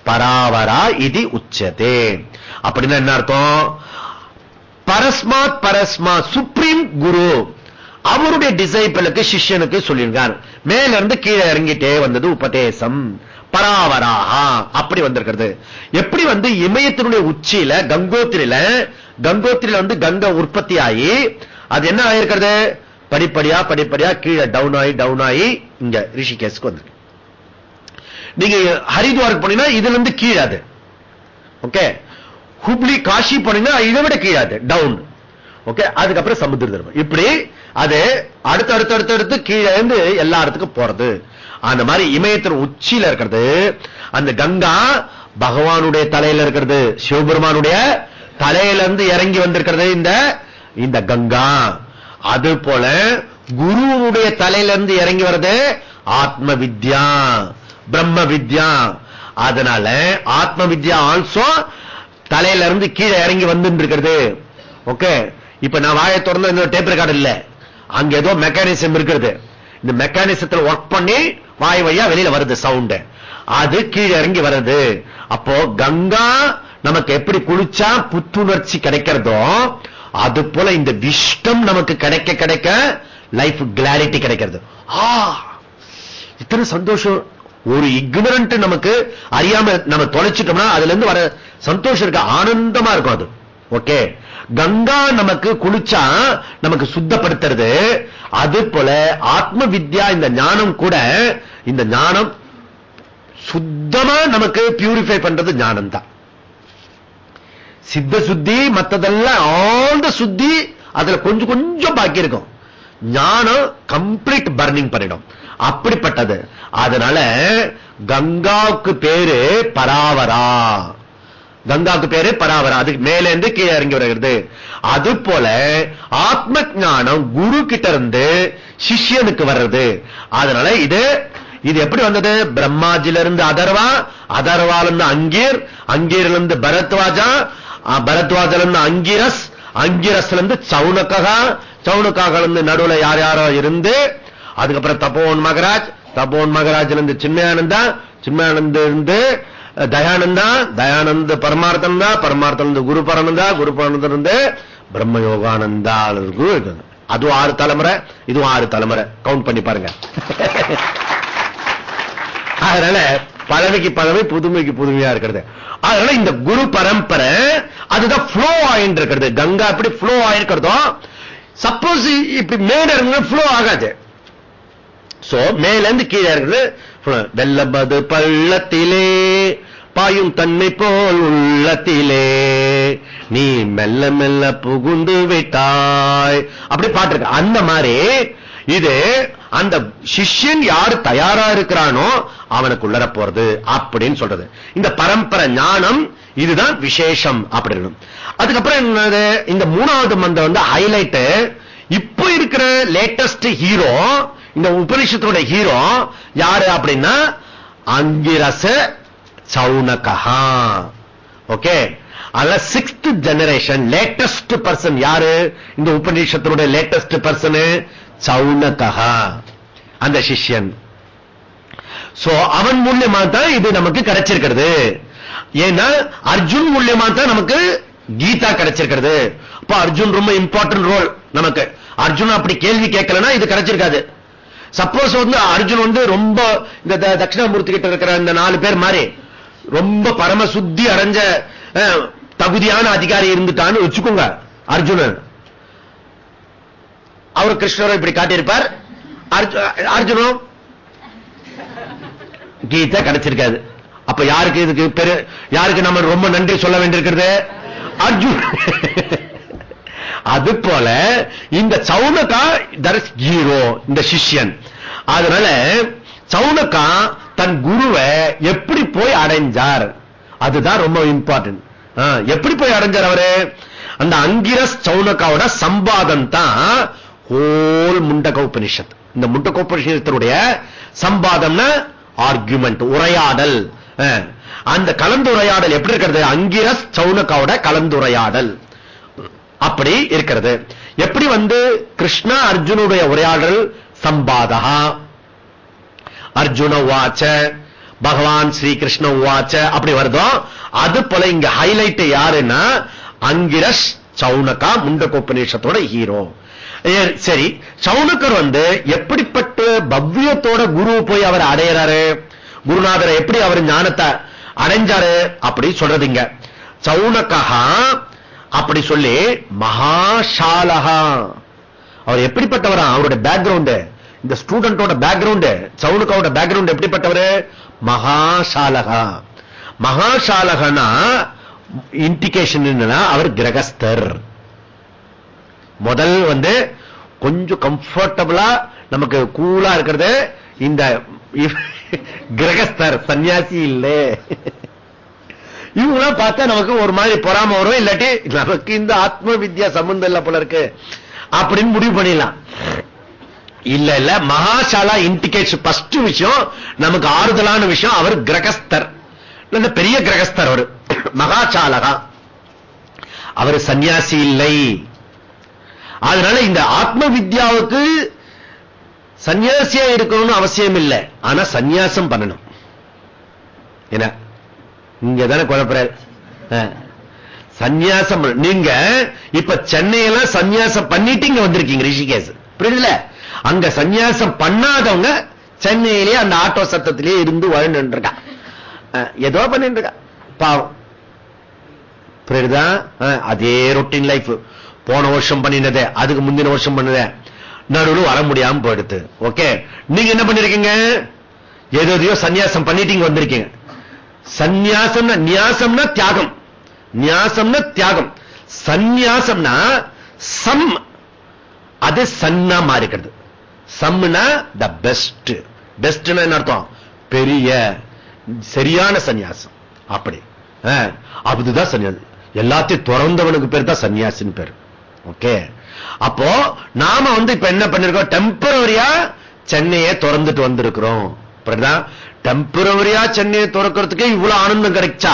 பராவரா இது உச்சதே. அப்படின்னா என்ன அர்த்தம்? பரஸ்மாத் பரஸ்மாத் சுப்ரீம் குரு. அவருடைய டிசைபிளுக்கு சிஷ்யனுக்கு சொல்லியிருக்கார். மேல இருந்து கீழே இறங்கிட்டே வந்தது உபதேசம். பராவராகா அப்படி வந்திருக்கிறது. எப்படி வந்து இமயத்தினுடைய உச்சியில கங்கோத்திரியில கங்கோத்திரியில வந்து கங்கை உற்பத்தி ஆகி அது என்ன ஆயிருக்கிறது? படிப்படியா படிப்படியா கீழே டவுன் ஆகி டவுன் ஆகி இங்க ரிஷிகேஸ்க்கு வந்து நீங்க ஹரித்வாருக்கு போனீங்கன்னா இதுல இருந்து கீழே அது. ஓகே ஹுப்ளி காஷி போனீங்கன்னா இதை விட கீழே அது. டவுன் ஓகே அதுக்கப்புறம் சமுத்திர தர்மம். இப்படி அது அடுத்து அடுத்து அடுத்து அடுத்து கீழே இருந்து எல்லா இடத்துக்கும் போறது. அந்த மாதிரி இமயத்தின் உச்சியில இருக்கிறது. அந்த கங்கா பகவானுடைய தலையில இருக்கிறது. சிவபெருமானுடைய தலையில இருந்து இறங்கி வந்திருக்கிறது இந்த இந்த கங்கா. அது போல குருவுடைய தலையில இருந்து இறங்கி வர்றது ஆத்ம வித்யா பிரம்ம வித்யா அதனால ஆத்ம வித்யா ஆல்சோ தலையில இருந்து கீழே இறங்கி வந்து இருக்கிறது. ஓகே இப்ப நான் வாயை தொடர்ந்து டேப் ரெக்கார்டு இல்ல. அங்க ஏதோ மெக்கானிசம் இருக்கிறது. இந்த மெக்கானிசத்துல ஒர்க் பண்ணி வாய் வழியா வெளியில வருது சவுண்ட் அது கீழே இறங்கி வருது அப்போ கங்கா நமக்கு எப்படி குளிச்சா புத்துணர்ச்சி கிடைக்கிறதோ அது போல இந்த விஷ்டம் நமக்கு கிடைக்க கிடைக்க லைஃப் கிளாரிட்டி கிடைக்கிறது. ஆ இத்தனை சந்தோஷம். ஒரு இக்னரண்ட் நமக்கு அறியாம நம்ம தொலைச்சிட்டோம்னா அதுல இருந்து வர சந்தோஷம் இருக்கு. ஆனந்தமா இருக்கும் அது. ஓகே கங்கா நமக்கு குளிச்சா நமக்கு சுத்தப்படுத்துறது. அது போல ஆத்ம வித்யா இந்த ஞானம் கூட இந்த ஞானம் சுத்தமா நமக்கு பியூரிஃபை பண்றது ஞானம் தான் சித்த சுத்தி மத்ததெல்லாம் ஆல் த சுத்தி அதுல கொஞ்சம் கொஞ்சம் பாக்கி இருக்கும். ஞானம் கம்ப்ளீட் பர்னிங் பண்ணிடும். அப்படிப்பட்டது. அதனால கங்காவுக்கு பேரு பராவரா. கங்காக்கு பேரு பராவரா அதுக்கு மேல இருந்து கீழே இறங்கி வருகிறது. அது போல ஆத்ம ஞானம் குரு கிட்ட இருந்து சிஷ்யனுக்கு வர்றது. அதனால இது இது எப்படி வந்தது? பிரம்மாஜில இருந்து அதர்வா அதர்வால இருந்து அங்கீர் அங்கீர்ல இருந்து பரத்வாஜா அஹ், பரத்வாஜல இருந்து அங்கிரஸ் அங்கிரஸ்ல இருந்து சவுனக்ககா சவுனக்காக இருந்து நடுவுல யார் யாரோ இருந்து அதுக்கப்புறம் தபோன் மகராஜ் தபோன் மகராஜ்ல இருந்து சின்மயானந்தா சின்மயானந்த இருந்து தயானந்தா தயானந்த பரமார்த்தந்தா பரமார்த்தம் குரு பரனந்தா குரு பரனந்தா இருந்து பிரம்ம யோகானந்தா குரு அதுவும் ஆறு தலைமுறை இதுவும் ஆறு தலைமுறை. கவுண்ட் பண்ணி பாருங்க. அதனால பழமைக்கு பழமை புதுமைக்கு புதுமையா இருக்கிறது. அதனால இந்த குரு பரம்பரை அதுதான் ஃப்ளோ ஆயிட்டு இருக்கிறது. கங்கா எப்படி ஃப்ளோ ஆயிருக்கிறதோ சப்போஸ் இப்படி மேல இருந்து ஃப்ளோ ஆகாது. சோ மேல இருந்து கீழே இருக்குது வெள்ளமது பள்ளத்திலே பாயும் தன்மை போல் உள்ளத்திலே. நீ மெல்ல மெல்ல புகுந்து விட்டாய். அப்படி பாட்டு அந்த மாதிரி இது அந்த சிஷ்யன் யாரு தயாரா இருக்கிறானோ அவனுக்கு உள்ளர போறது அப்படின்னு சொல்றது. இந்த பரம்பரை ஞானம் இதுதான் விசேஷம் அப்படின்னு அதுக்கப்புறம் என்னது? இந்த மூணாவது மந்த வந்து ஹைலைட் இப்போ இருக்கிற லேட்டஸ்ட் ஹீரோ இந்த உபனிஷத்தோட ஹீரோ யாரு அப்படின்னா? அங்கிரச சௌனகா ஓகே அதனால சிக்ஸ்த் ஜெனரேஷன் லேட்டஸ்ட் பர்சன் யாரு? இந்த உபநிஷத்தினுடைய லேட்டஸ்ட் பர்சன் சௌனகா அந்த சிஷ்யன். சோ அவன் மூலியமா தான் இது நமக்கு கிடைச்சிருக்கிறது. ஏன்னா அர்ஜுன் மூலியமா தான் நமக்கு கீதா கிடைச்சிருக்கிறது. அப்ப அர்ஜுன் ரொம்ப இம்பார்ட்டன்ட் ரோல் நமக்கு. அர்ஜுன் அப்படி கேள்வி கேட்கலன்னா இது கிடைச்சிருக்காது. சப்போஸ் வந்து அர்ஜுன் வந்து ரொம்ப இந்த தட்சிணாமூர்த்தி கிட்ட இருக்கிற இந்த நாலு பேர் மாதிரி. ரொம்ப பரமசுத்தி அடைஞ்ச தகுதியான அதிகாரி இருந்துட்டான்னு வச்சுக்கோங்க அர்ஜுனன். அவர் கிருஷ்ணரை இப்படி காட்டியிருப்பார். அர்ஜு- அர்ஜுனும் கீதை கிடைச்சிருக்காது. அப்ப யாருக்கு இதுக்கு பெரு யாருக்கு நம்ம ரொம்ப நன்றி சொல்ல வேண்டியிருக்கிறது? அர்ஜுன். அது போல இந்த சவுனகா தர் ஹீரோ இந்த சிஷ்யன். அதனால சவுனகா தன் குருவை எப்படி போய் அடைஞ்சார்? அதுதான் ரொம்ப இம்பார்ட்டன்ட் எப்படி போய் அடைஞ்சார் அவரு? அந்த அங்கிரஸ் சவுனகாவோட சம்பாதம் தான் ஹோல் முண்டக உபனிஷத் இந்த முண்டக உபனிஷத்தினுடைய சம்பாதம்னா ஆர்குமெண்ட் உரையாடல். அந்த கலந்துரையாடல் எப்படி இருக்கிறது? அங்கிரஸ் சவுனகாவோட கலந்துரையாடல். அப்படி இருக்கிறது. எப்படி வந்து கிருஷ்ணா அர்ஜுனுடைய உரையாடல்? சம்பாதகா. அர்ஜுன உவாச்ச பகவான் ஸ்ரீ கிருஷ்ண உவாச்ச அப்படி வருதோ? அது போல இங்க ஹைலைட் யாருன்னா அங்கிரஸ் சவுனகா முண்டகோபநிஷத்தோட ஹீரோ சரி சவுனக்கர் வந்து எப்படிப்பட்ட பவ்யத்தோட குரு போய் அவர் அடையிறாரு? குருநாதரை எப்படி அவர் ஞானத்தை அடைஞ்சாரு? அப்படி சொல்றதுங்க சவுனகா அப்படி சொல்லி மகாஷாலகா. அவர் எப்படிப்பட்டவரா? அவருடைய பேக்ரவுண்ட் இந்த ஸ்டூடெண்டோட பேக்ரவுண்டு சவுனுக்காவோட பேக்ரவுண்ட் எப்படிப்பட்டவர்? மகாசாலகா. மகாசாலகனா இண்டிகேஷன் என்னன்னா அவர் கிரகஸ்தர். முதல் வந்து கொஞ்சம் கம்ஃபர்டபுளா நமக்கு கூலா இருக்கிறது இந்த கிரகஸ்தர் சன்னியாசி இல்லை. இவங்களாம் பார்த்தா நமக்கு ஒரு மாதிரி பொறாம வரும் இல்லாட்டி நமக்கு இந்த ஆத்ம வித்யா சம்பந்தம் இல்ல போல இருக்கு. அப்படின்னு முடிவு பண்ணிடலாம். இல்ல இல்ல மகாசாலா இண்டிகேட் ஃபர்ஸ்ட் விஷயம் நமக்கு ஆறுதலான விஷயம் அவர் கிரகஸ்தர். பெரிய கிரகஸ்தர் அவர். மகாசாலகா. அவர் சன்னியாசி இல்லை. அதனால இந்த ஆத்ம வித்யாவுக்கு சன்னியாசியா இருக்கணும்னு அவசியம் இல்லை. ஆனா சன்னியாசம் பண்ணணும். என்ன இங்க தானே குழப்பறாரு. அஹ். சந்நியாசம் நீங்க இப்ப சென்னையில சன்னியாசம் பண்ணிட்டு இங்க வந்திருக்கீங்க ரிஷிகேஷ். புரியுதுல? அங்க சந்நியாசம் பண்ணாதவங்க சென்னையிலேயே அந்த ஆட்டோ சத்தத்திலேயே இருந்து வாழ்ந்துட்டு இருக்கா ஏதோ பண்ணிட்டு இருக்கா பாவம். புரியுதா? அதே ரொட்டீன் லைஃப் போன வருஷம் பண்ணினதே அதுக்கு முந்தின வருஷம் பண்ணதே. நடுவில் வர முடியாம போயிடுது ஓகே? நீங்க என்ன பண்ணிருக்கீங்க? ஏதோ எதையோ சந்நியாசம் பண்ணிட்டு இங்க வந்திருக்கீங்க. சந்நியாசம்னா நியாசம்னா தியாகம். நியாசம்னா தியாகம். சந்நியாசம்னா சம். அது சன்னா மாறிக்கிறது. சம்னா த பெஸ்ட். பெஸ்ட்னா என்ன அர்த்தம்? பெரிய சரியான சன்னியாசம் அப்படி. அதுதான் சன்னியாசி எல்லாத்தையும் துறந்தவனுக்கு பேர் தான் சன்னியாசின்னு பேர். ஓகே. அப்போ நாம வந்து இப்ப என்ன பண்ணிருக்கோம்? டெம்பரவரியா சென்னையை திறந்துட்டு வந்திருக்கிறோம். டெம்பரவரியா சென்னையை திறக்கிறதுக்கு இவ்வளவு ஆனந்தம் கிடைச்சா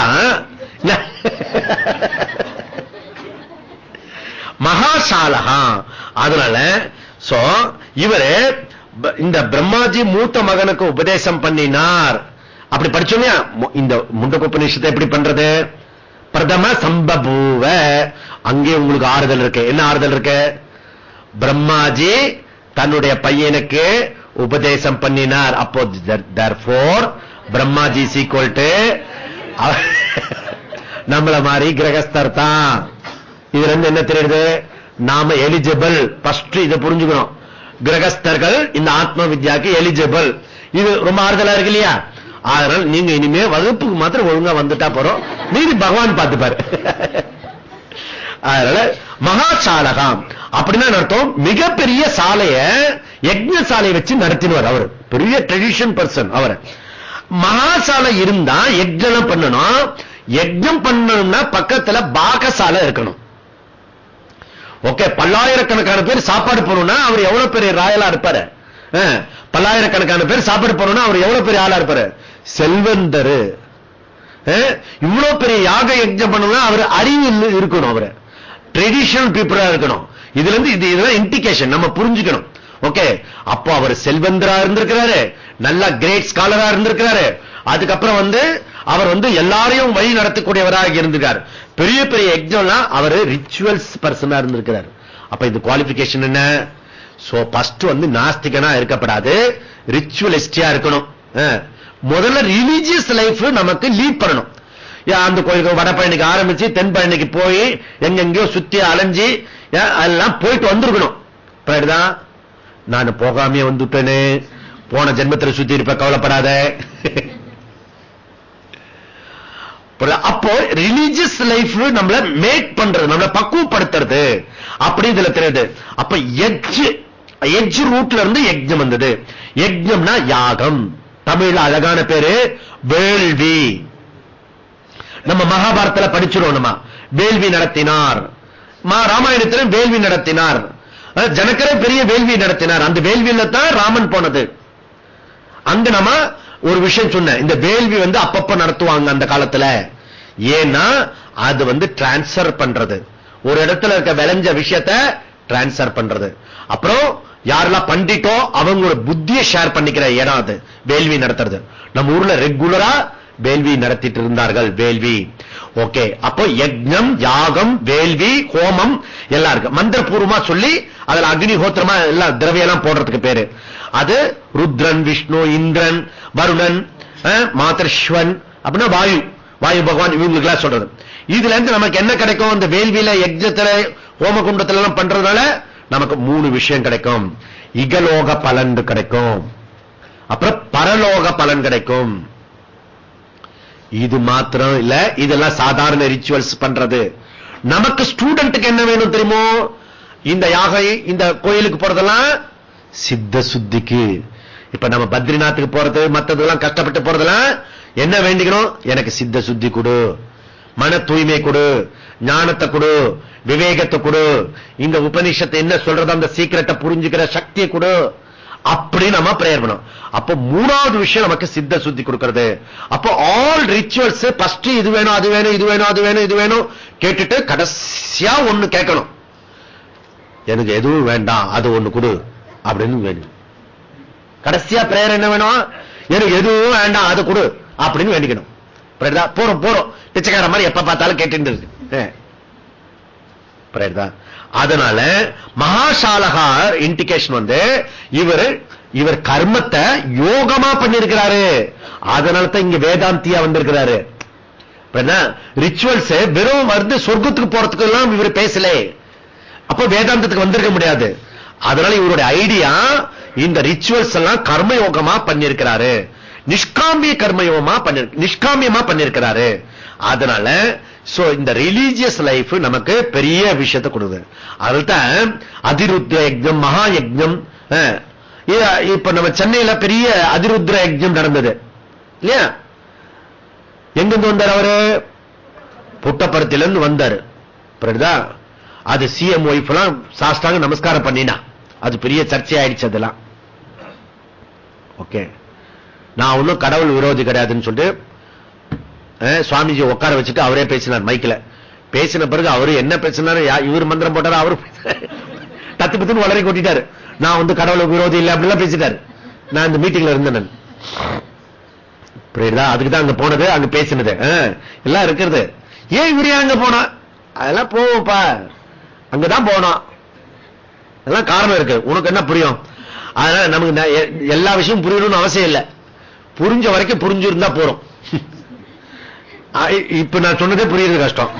மகாசாலகா. அதனால சோ இவரு இந்த பிரம்மாஜி மூத்த மகனுக்கு உபதேசம் பண்ணினார். அப்படி படிச்சோம்யா? இந்த முண்டகோபநிஷத்தை எப்படி பண்றது? பிரதம சம்பபூவ. அங்கே உங்களுக்கு ஆறுதல் இருக்கு. என்ன ஆறுதல் இருக்கு? பிரம்மாஜி தன்னுடைய பையனுக்கு உபதேசம் பண்ணினார். அப்போ therefore பிரம்மாஜி சீக்வல் டு நம்மள மாதிரி கிரகஸ்தர் தான். இதுல இருந்து என்ன தெரியுது? நாம எலிஜிபிள் ஃபர்ஸ்ட் இதை புரிஞ்சுக்கணும். கிரகஸ்தர்கள் இந்த ஆத்ம வித்யாக்கு எலிஜிபிள் இது ரொம்ப ஆறுதலா இருக்கு இல்லையா? அதனால நீங்க இனிமே வகுப்புக்கு மாத்திரம் ஒழுங்கா வந்துட்டா போறோம். நீதி பகவான் பார்த்துப்பாரு. அதனால மகாசாலகம். அப்படின்னா என்ன அர்த்தம்? மிகப்பெரிய சாலைய யஜ்ஞ சாலையை வச்சு நடத்தினார் அவர். பெரிய ட்ரெடிஷன் பர்சன் அவர். மகாசாலை இருந்தா யஜ்னம் பண்ணணும். யஜ்னம் பண்ணணும்னா பக்கத்துல பாகசாலை இருக்கணும். ஓகே பல்லாயிரக்கணக்கான பேர் சாப்பாடு போறோம்னா அவர் எவ்வளவு பெரிய ராயலா இருப்பாரு? பல்லாயிரக்கணக்கான பேர் சாப்பாடு போறோம்னா அவர் எவ்வளவு பெரிய ஆளா இருப்பாரு? செல்வந்தரு. இவ்வளவு பெரிய யாக யஜ்ஞம் பண்ணணும்னா அவர் அறிவு இருக்கணும் அவரு. ட்ரெடிஷனல் பீப்புளா இருக்கணும். இதுல இருந்து இது இதெல்லாம் இண்டிகேஷன் நம்ம புரிஞ்சுக்கணும். ஓகே அப்போ அவர் செல்வந்தரா இருந்திருக்கிறாரு. நல்ல கிரேட் ஸ்காலரா இருந்திருக்கிறாரு. அதுக்கப்புறம் வந்து அவர் வந்து எல்லாரையும் வழி நடத்தக்கூடியவராக இருந்திருக்காரு. பெரிய பெரிய எக்ஸாம்லாம் அவர் ரிச்சுவல்ஸ் பர்சனா இருந்திருக்கிறார். அப்ப இந்த குவாலிபிகேஷன் என்ன? சோ ஃபர்ஸ்ட் வந்து நாஸ்திகனா இருக்கப்படாது ரிச்சுவலிஸ்டியா இருக்கணும். முதல்ல ரிலீஜியஸ் லைஃப் நமக்கு லீட் பண்ணணும். ஏன் அந்த கோயிலுக்கு வடபழனிக்கு ஆரம்பிச்சு தென்பழனிக்கு போய் எங்கெங்கயோ சுத்தி அலைஞ்சு அதெல்லாம் போயிட்டு வந்திருக்கணும். அப்படிதான் நான் போகாமே வந்துட்டேனே. போன ஜென்மத்தில் சுத்தி இருப்ப கவலைப்படாத. அப்போ ரிலீஜியஸ் லைஃப் நம்மள மேக் பண்றது நம்மள பக்குவப்படுத்துறது. அப்படி இதுல தெரியுது. அப்ப எஜ் எஜ் ரூட்ல இருந்து யஜ்ஞம் வந்தது. யஜ்ஞம்னா யாகம். தமிழ்ல அழகான பேரு வேள்வி. நம்ம மகாபாரத்தில் படிச்சிருவோம் நம்ம. வேள்வி நடத்தினார். மா- வேள்வி நடத்தினார். அஹ் பெரிய வேள்வி நடத்தினார். அந்த வேள்வியில தான் ராமன் போனது. அங்க நம்ம ஒரு விஷயம் சொன்ன இந்த வேள்வி வந்து அப்பப்ப நடத்துவாங்க அந்த காலத்துல. ஏன்னா அது வந்து டிரான்ஸ்பர் பண்றது. ஒரு இடத்துல இருக்க விளைஞ்ச விஷயத்த டிரான்ஸ்பர் பண்றது. அப்புறம் யாரெல்லாம் பண்டிட்டோ அவங்களோட புத்தியை ஷேர் பண்ணிக்கிற இடம் அது. வேள்வி நடத்துறது. நம்ம ஊர்ல ரெகுலரா வேள்வி நடத்திட்டு இருந்தார்கள் வேள்வி. ஓகே அப்போ யஜ்னம் யாகம் வேள்வி ஹோமம் எல்லாம் இருக்கு. மந்திரபூர்வமா சொல்லி அதுல அக்னிஹோத்திரமா எல்லாம் திரவியெல்லாம் போடுறதுக்கு பேரு. அது ருத்ரன் விஷ்ணு இந்திரன் வருணன் மாதர்ஷ்வன் அப்படின்னா வாயு. வாயு பகவான் இவங்களுக்கு எல்லாம் சொல்றது. இதுல இருந்து நமக்கு என்ன கிடைக்கும்? இந்த வேள்வியில எக்ஜத்துல ஹோம குண்டத்துல எல்லாம் பண்றதுனால நமக்கு மூணு விஷயம் கிடைக்கும். இகலோக பலன் கிடைக்கும். அப்புறம் பரலோக பலன் கிடைக்கும். இது மாத்திரம் இல்ல இதெல்லாம் சாதாரண ரிச்சுவல்ஸ் பண்றது. நமக்கு ஸ்டூடெண்ட்டுக்கு என்ன வேணும் தெரியுமோ? இந்த யாகை இந்த கோயிலுக்கு போறதெல்லாம் சித்த சுத்திக்கு. இப்ப நம்ம பத்ரிநாத்துக்கு போறது மத்ததெல்லாம் கஷ்டப்பட்டு போறதெல்லாம் என்ன வேண்டிக்கணும்? எனக்கு சித்த சுத்தி கொடு. மன தூய்மை கொடு. ஞானத்தை கொடு. விவேகத்தை கொடு. இந்த உபனிஷத்தை என்ன சொல்றது? அந்த சீக்கிரத்தை புரிஞ்சுக்கிற சக்தியை கொடு. அப்படி நம்ம பிரேயர் பண்ணோம் அப்போ மூணாவது விஷயம் நமக்கு சித்த சுத்தி கொடுக்கிறது. அப்போ ஆல் ரிச்சுவல்ஸ் ஃபர்ஸ்ட் இது வேணும் அது வேணும் இது வேணும் அது வேணும் இது வேணும் கேட்டுட்டு கடைசியா ஒண்ணு கேட்கணும். எனக்கு எதுவும் வேண்டாம் அது ஒண்ணு கொடு அப்படின்னு வேணும் கடைசியா பிரேயர் என்ன வேணும்? எனக்கு எதுவும் வேண்டாம் அது கொடு அப்படின்னு வேண்டிக்கணும். போறோம் போறோம். பிச்சைக்கார மாதிரி எப்ப பார்த்தாலும் கேட்டு இருக்கு தான். அதனால மகாசாலகா இண்டிகேஷன் வந்து இவர் இவர் கர்மத்தை யோகமா பண்ணிருக்கிறாரு அதனால தான் இங்க வேதாந்தியா வந்திருக்கிறாரு. ரிச்சுவல்ஸ் வெறும் வந்து சொர்க்கத்துக்கு போறதுக்கு எல்லாம் இவர் பேசல. அப்ப வேதாந்தத்துக்கு வந்திருக்க முடியாது. அதனால இவருடைய ஐடியா இந்த ரிச்சுவல்ஸ் எல்லாம் கர்மயோகமா பண்ணிருக்கிறாரு நிஷ்காமிய கர்மயோகமா பண்ணி நிஷ்காமியமா பண்ணிருக்கிறாரு அதனால சோ இந்த ரிலீஜியஸ் லைஃப் நமக்கு பெரிய விஷயத்தை கொடுக்குது. அதுதான் அதிருத்ர யஜ்ஞம் மகா யஜ்ஞம் இப்ப நம்ம சென்னையில பெரிய அதிருத்ர யஜ்ஞம் நடந்தது. இல்லையா? எங்கிருந்து வந்தார் அவரு? புட்டப்பருத்தில வந்தார். வந்தாரு புரியுதா? அது சிஎம் ஒய்ஃப் எல்லாம் சாஸ்டாங்க நமஸ்காரம் பண்ணினா. அது பெரிய சர்ச்சை ஆயிடுச்சு அதெல்லாம். ஓகே நான் ஒன்னும் கடவுள் விரோதி கிடையாதுன்னு சொல்லிட்டு சுவாமிஜி உட்கார வச்சுட்டு அவரே பேசினார் மைக்கில். பேசின பிறகு அவரு என்ன பேசினாரு? இவர் மந்திரம் போட்டாரு? அவரு தத்து பத்துன்னு வளரை கொட்டிட்டாரு. நான் வந்து கடவுளுக்கு விரோதி இல்லை அப்படிலாம் பேசிட்டாரு. நான் இந்த மீட்டிங்ல இருந்தேன் புரியுதா? அதுக்கு தான் அங்க போனது அங்க பேசினது. எல்லாம் இருக்கிறது. ஏன் இவரு அங்க போனா? அதெல்லாம் போவோம்ப்பா. அங்கதான் போனோம். அதெல்லாம் காரணம் இருக்கு. உனக்கு என்ன புரியும்? அதனால நமக்கு எல்லா விஷயமும் புரியணும்னு அவசியம் இல்லை. புரிஞ்ச வரைக்கும் புரிஞ்சிருந்தா போறோம். இப்ப நான் சொன்னதே புரியுறது கஷ்டம்.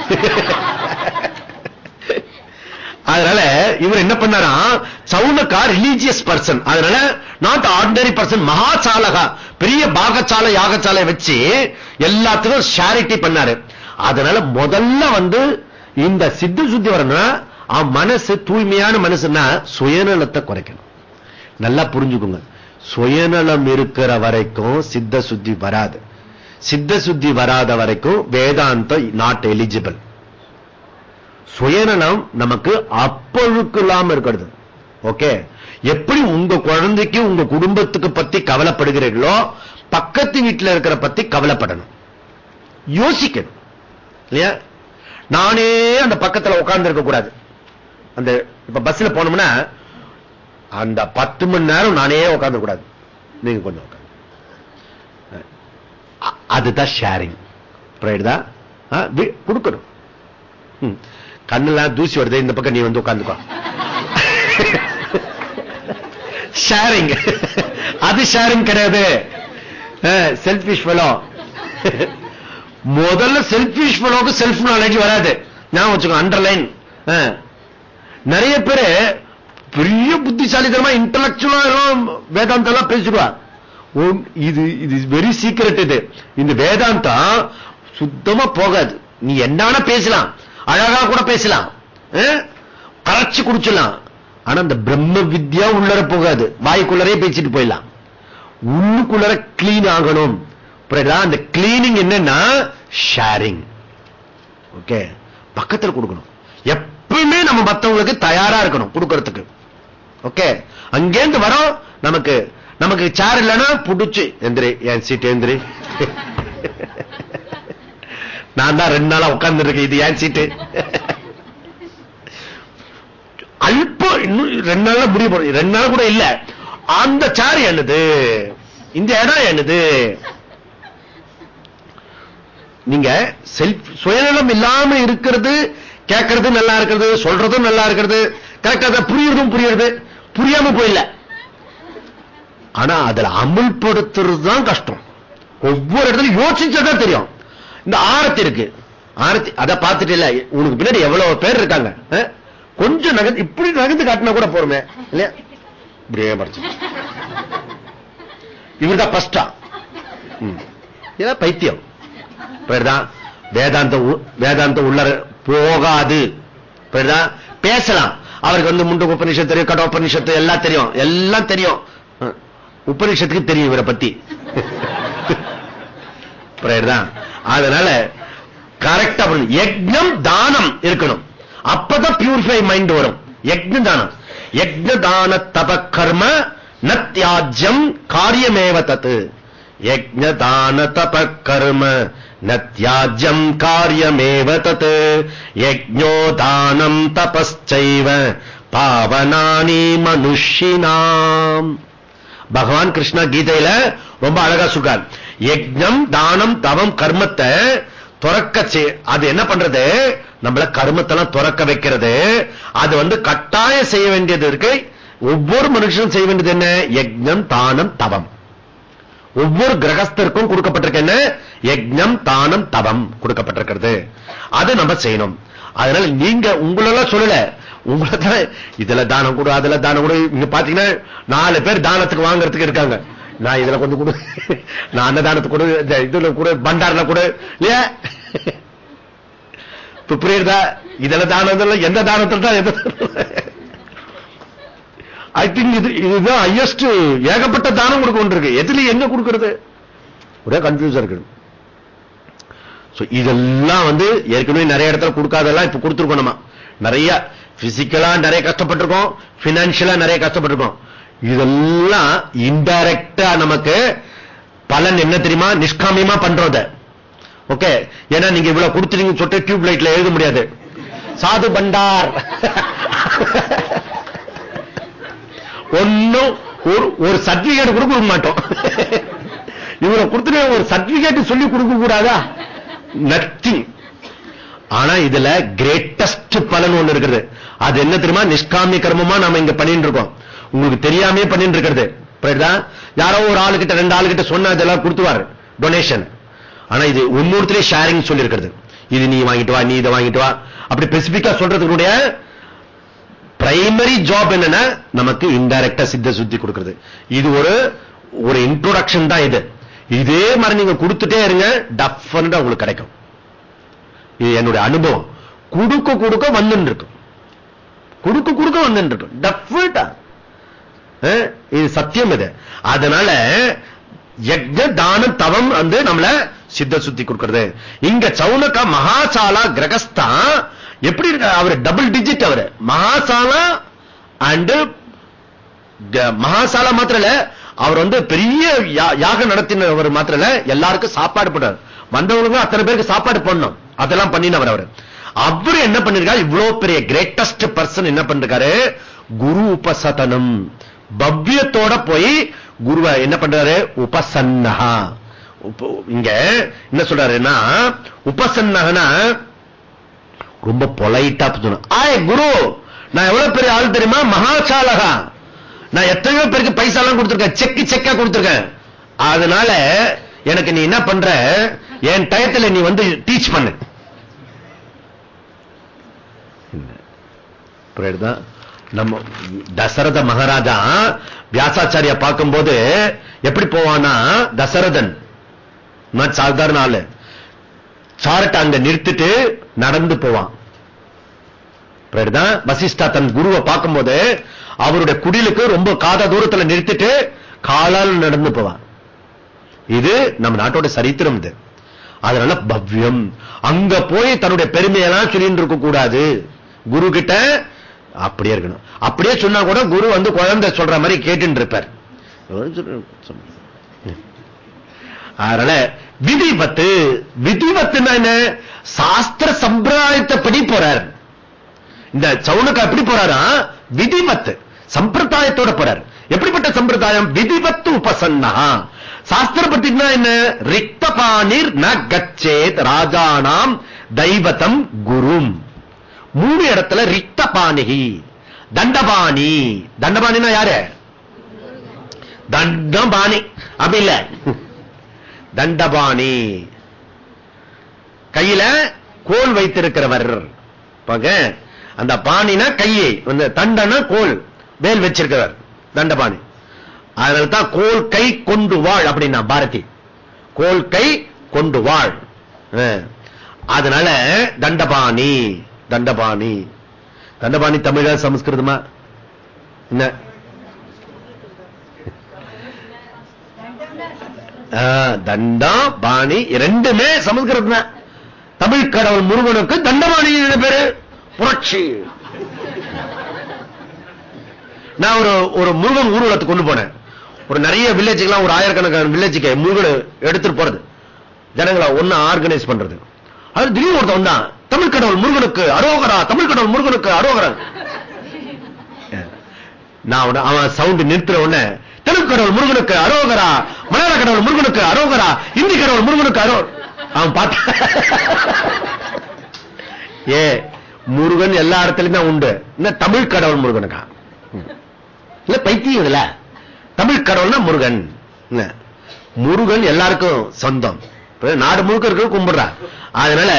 அதனால இவர் என்ன பண்ணாரா? சவுனக்கா ரிலீஜியஸ் பர்சன் அதனால நாட் ஆர்டினரி பர்சன் மகாசாலகா. பெரிய பாகச்சாலை யாகச்சாலை வச்சு எல்லாத்துக்கும் ஷேரிட்டி பண்ணாரு. அதனால முதல்ல வந்து இந்த சித்து சுத்தி வரணும்னா மனசு தூய்மையான மனசுன்னா சுயநலத்தை குறைக்கணும். நல்லா புரிஞ்சுக்கோங்க. சுயநலம் இருக்கிற வரைக்கும் சித்த சுத்தி வராது. சித்த சுத்தி வராத வரைக்கும் வேதாந்தம் நாட் எலிஜிபிள் சுயநலம் நமக்கு அப்பொழுக்கு இல்லாம இருக்கிறது. ஓகே எப்படி உங்க குழந்தைக்கு உங்க குடும்பத்துக்கு பத்தி கவலைப்படுகிறீர்களோ பக்கத்து வீட்டுல இருக்கிற பத்தி கவலைப்படணும். யோசிக்கணும். இல்லையா? நானே அந்த பக்கத்துல உட்கார்ந்து இருக்க கூடாது. அந்த இப்ப பஸ்ல போனோம்னா அந்த பத்து மணி நேரம் நானே உட்கார்ந்து கூடாது. நீங்க கொஞ்சம் அதுதான் ஷேரிங் புரியுதா கொடுக்கணும். கண்ணெல்லாம் தூசி வருது இந்த பக்கம் நீ வந்து உட்காந்துக்கோ. ஷேரிங் அது ஷேரிங் கிடையாது. செல்பிஷ் ஃபெலோ முதல்ல செல்பிஷ் ஃபெலோக்கு செல்ஃப் நாலேஜ் வராது. நான் வச்சுக்கோ அண்டர்லைன் நிறைய பேரு பெரிய புத்திசாலித்தனமா இன்டலக்சுவலா எல்லாம் வேதாந்தம் எல்லாம் பேசிடுவா. இது இது வெரி சீக்கிரட் இது. இந்த வேதாந்தம் சுத்தமா போகாது. நீ என்ன பேசலாம். அழகா கூட பேசலாம். கரைச்சு குடிச்சலாம் ஆனா அந்த பிரம்ம வித்யா உள்ளர போகாது. வாய்க்குள்ளரே பேசிட்டு போயிடலாம். உள்ளுக்குள்ளர கிளீன் ஆகணும். அந்த கிளீனிங் என்னன்னா ஷேரிங் ஓகே பக்கத்தில் கொடுக்கணும். எப்பவுமே நம்ம மத்தவங்களுக்கு தயாரா இருக்கணும் கொடுக்கறதுக்கு. ஓகே அங்கேருந்து வரோம் நமக்கு நமக்கு சேர் இல்லைன்னா புடிச்சு. எந்திரி என் சீட் எந்திரி. நான் தான் ரெண்டு நாளா உட்கார்ந்து இருக்கேன் இது ஏன் சீட்டு அல்பம் இன்னும் ரெண்டு நாள் முடிய போறது. ரெண்டு நாள் கூட இல்ல. அந்த சேர் என்னது? இந்த இடம் என்னது? நீங்க செல்ஃப் சுயநலம் இல்லாம இருக்கிறது கேட்கறது நல்லா இருக்கிறது சொல்றதும் நல்லா இருக்கிறது. கரெக்டா புரியறதும் புரியுறது புரியாம போயில்ல ஆனா அதுல அமுல்படுத்துறது தான் கஷ்டம். ஒவ்வொரு இடத்துல யோசிச்சதான் தெரியும். இந்த ஆரத்தி இருக்கு. ஆரத்தி அதை பார்த்துட்டு இல்ல உனக்கு பின்னாடி எவ்வளவு பேர் இருக்காங்க? கொஞ்சம் நகர்ந்து இப்படி நகர்ந்து காட்டினா கூட போறோமே இல்லையா? இப்படியே படிச்சு இவர்தான் பஸ்டா இதான் பைத்தியம். பேர்தான் வேதாந்த உ- வேதாந்த உள்ள போகாது. பேர்தான் பேசலாம். அவருக்கு வந்து முண்டு உபநிஷத்து தெரியும் கட உபநிஷத்து எல்லாம் தெரியும். எல்லாம் தெரியும். உபனிஷத்துக்கு தெரியும் இவரை பத்தி. புரியுதா? அதனால கரெக்டா யஜ்ஞம் தானம் இருக்கணும். அப்பதான் பியூரிஃபை மைண்ட் வரும். யஜ்ஞ தானம். யஜ்ஞ தான தப கர்ம நத்தியாஜ்யம் காரியமேவ தத்து. யஜ்ஞ தான தப கர்ம நத்தியாஜ்யம் காரியமேவ தத்து. யஜ்ஞோ தானம் தபஸ்சைவ பாவனானி மனுஷினாம். பகவான் கிருஷ்ணா கீதையில ரொம்ப அழகா சொல்றார். யஜ்ஞம் தானம் தவம் கர்மத்தை துறக்க அது என்ன பண்றது? நம்மள கர்மத்தெல்லாம் துறக்க வைக்கிறது. அது வந்து கட்டாயம் செய்ய வேண்டியது இருக்கு. ஒவ்வொரு மனுஷனும் செய்ய வேண்டியது என்ன? யஜ்ஞம் தானம் தவம். ஒவ்வொரு கிரகஸ்தருக்கும் கொடுக்கப்பட்டிருக்க என்ன? யஜ்ஞம் தானம் தவம் கொடுக்கப்பட்டிருக்கிறது. அது நம்ம செய்யணும். அதனால நீங்க உங்களெல்லாம் சொல்லல. உங்களை தான் இதுல தானம் கொடு அதுல தானம் கொடு. இங்க பாத்தீங்கன்னா நாலு பேர் தானத்துக்கு வாங்குறதுக்கு இருக்காங்க. நான் இதுல கொஞ்சம் கொடு. நான் அன்னதானத்துக்கு கொடு இதுல கூட பண்டார்ல கொடு. இல்லையா? இப்ப புரியுதா? இதுல தானத்துல எந்த தானத்துல தான் எந்த ஐ திங்க் இது இதுதான் ஹையஸ்ட் ஏகப்பட்ட தானம் கொடுக்க கொண்டிருக்கு எதுல எங்க கொடுக்கிறது? ஒரே கன்ஃபியூஸா இருக்கு. இதெல்லாம் வந்து ஏற்கனவே நிறைய இடத்துல கொடுக்காதெல்லாம் இப்ப கொடுத்துருக்கோம் நம்ம. நிறைய பிசிக்கலா நிறைய கஷ்டப்பட்டிருக்கோம். பினான்சியலா நிறைய கஷ்டப்பட்டிருக்கோம். இதெல்லாம் இன்டைரக்டா நமக்கு பலன் என்ன தெரியுமா? நிஷ்காமியமா பண்றத. ஓகே ஏன்னா நீங்க இவ்வளவு கொடுத்துருங்கன்னு சொல்லிட்டு டியூப் லைட்ல எழுத முடியாது. சாது பண்டார். ஒன்னும் ஒரு ஒரு சர்டிபிகேட் கொடுக்க மாட்டோம். இவரை கொடுத்துட்டு ஒரு சர்டிபிகேட் சொல்லி கொடுக்க கூடாதா? நத்திங் ஆனா இதுல கிரேட்டஸ்ட் பலன் ஒண்ணு இருக்குது. அது என்ன தெரியுமா? நிஷ்காமிய கர்மமா நாம இங்க பண்ணிட்டு இருக்கோம். உங்களுக்கு தெரியாமே பண்ணிட்டு இருக்கிறது. யாரோ ஒரு ஆளு கிட்ட ரெண்டு ஆளு கிட்ட சொன்னா இதெல்லாம் கொடுத்துவாரு டொனேஷன் ஆனா இது ஒன்னொருத்தரே ஷேரிங் சொல்லியிருக்கிறது. இது நீ வாங்கிட்டு வா நீ இதை வாங்கிட்டு வா. அப்படி ஸ்பெசிபிக்கா சொல்றதுக்குடைய பிரைமரி ஜாப் என்னன்னா நமக்கு இன்டைரக்டா சித்த சுத்தி கொடுக்கிறது. இது ஒரு ஒரு இன்ட்ரோடக்ஷன் தான் இது. இதே மாதிரி நீங்க கொடுத்துட்டே இருங்க டஃபனட்டா உங்களுக்கு கிடைக்கும். இது என்னுடைய அனுபவம். கொடுக்க கொடுக்க வந்துட்டு இருக்கும் கொடுக்க கொடுக்க வந்துட்டு இருக்கும் இது சத்தியம் இது. அதனால யஜ்ஞ தான தவம் வந்து நம்மள சித்த சுத்தி கொடுக்கிறது. இங்க சவுனக்கா மகாசாலா கிரகஸ்தா எப்படி அவர் டபுள் டிஜிட் அவர். மகாசாலா அண்ட் மகாசாலா மாத்திர அவர் வந்து பெரிய யா- யாகம் நடத்தினவர் மாத்திர எல்லாருக்கும் சாப்பாடு போட்டார். வந்தவங்களுக்கும் அத்தனை பேருக்கு சாப்பாடு போடணும். அதெல்லாம் பண்ணினவர் அவர். அவரு என்ன பண்ணிருக்காரு? இவ்வளவு பெரிய கிரேட்டஸ்ட் பர்சன் என்ன பண்ணிருக்காரு? குரு உபசதனம். பவ்யத்தோட போய் குருவ என்ன பண்றாரு? உபசன்னகா இங்க என்ன சொல்றாருன்னா உபசன்னகனா ரொம்ப பொலைட்டா சொன்ன ஆய் குரு நான் எவ்வளவு பெரிய ஆள் தெரியுமா? மகாசாலகா. நான் எத்தனையோ பேருக்கு பைசா எல்லாம் கொடுத்திருக்கேன். செக் செக்கா கொடுத்திருக்கேன். அதனால எனக்கு நீ என்ன பண்ற? என் டயத்துல நீ வந்து டீச் பண்ணு. நம்ம தசரத மகாராஜா வியாசாச்சாரிய பார்க்கும்போது எப்படி போவானா தசரதன். சாதாரண ஆளு. சாரட்டை அங்க நிறுத்திட்டு நடந்து போவான். வசிஷ்டா தன் குருவை பார்க்கும்போது அவருடைய குடிலுக்கு ரொம்ப காத தூரத்துல நிறுத்திட்டு காலால் நடந்து போவான். இது நம்ம நாட்டோட சரித்திரம் இது. அதனால பவ்யம். அங்க போய் தன்னுடைய பெருமையெல்லாம் சொல்லிட்டு இருக்க கூடாது. குரு கிட்ட அப்படியே இருக்கணும். அப்படியே சொன்னா கூட குரு வந்து குழந்தை சொல்ற மாதிரி கேட்டு இருப்பார். அதனால விதிபத்து விதிபத்துன்னா என்ன? சாஸ்திர சம்பிரதாயத்தைப்படி போறார். இந்த சவுனுக்கு எப்படி போறாரா? விதிபத்து சம்பிரதாயத்தோட போறார். எப்படிப்பட்ட சம்பிரதாயம்? விதிபத்து உபசன்னா சாஸ்திரப்பட்டினா என்ன? ரிக்தபாணிர் ந கச்சேத் ராஜானாம் தெய்வத்தம் குரும். மூணு இடத்துல ரிக்தபாணிகி. தண்டபாணி. தண்டபாணினா யாரு? தண்டபாணி. அப்படி இல்ல. தண்டபாணி. கையில கோல் வைத்திருக்கிறவர். அந்த பாணினா கையை தண்டன தண்டனா கோல். வேல் வச்சிருக்கிறவர். தண்டபாணி. அதனால தான் கோல் கை கொண்டு வாழ் அப்படின்னா பாரதி. கோல் கை கொண்டு வாழ். அதனால தண்டபாணி தண்டபாணி. தண்டபாணி தமிழா சமஸ்கிருதமா? என்ன? தண்டம் பாணி இரண்டுமே சமஸ்கிருதம் தான் தமிழ் கடவுள் முருகனுக்கு தண்டபாணி பேரு? புரட்சி. நான் ஒரு ஒரு முருகன் ஊர்வலத்துக்கு கொண்டு போனேன். ஒரு நிறைய வில்லேஜுக்கெல்லாம் ஒரு ஆயிரக்கணக்கான வில்லேஜுக்கு முருகன் எடுத்துட்டு போறது. ஜனங்களை ஒண்ணு ஆர்கனைஸ் பண்றது. அது திடீர்னு ஒருத்தன் வந்தான். தமிழ் கடவுள் முருகனுக்கு அரோகரா தமிழ் கடவுள் முருகனுக்கு அரோகரா. நான் அவன் சவுண்ட் நிறுத்துற உடனே தெலுங்கு கடவுள் முருகனுக்கு அரோகரா மலையாள கடவுள் முருகனுக்கு அரோகரா இந்தி கடவுள் முருகனுக்கு அரோ அவன் பார்த்த ஏ முருகன் எல்லா இடத்துலயுமே உண்டு. இந்த தமிழ் கடவுள் முருகனுக்கா? இல்ல பைத்தியம் இதுல. தமிழ் கடவுள்னா முருகன். முருகன் எல்லாருக்கும் சொந்தம். நாடு முழுக்க இருக்க கும்பிடுறா. அதனால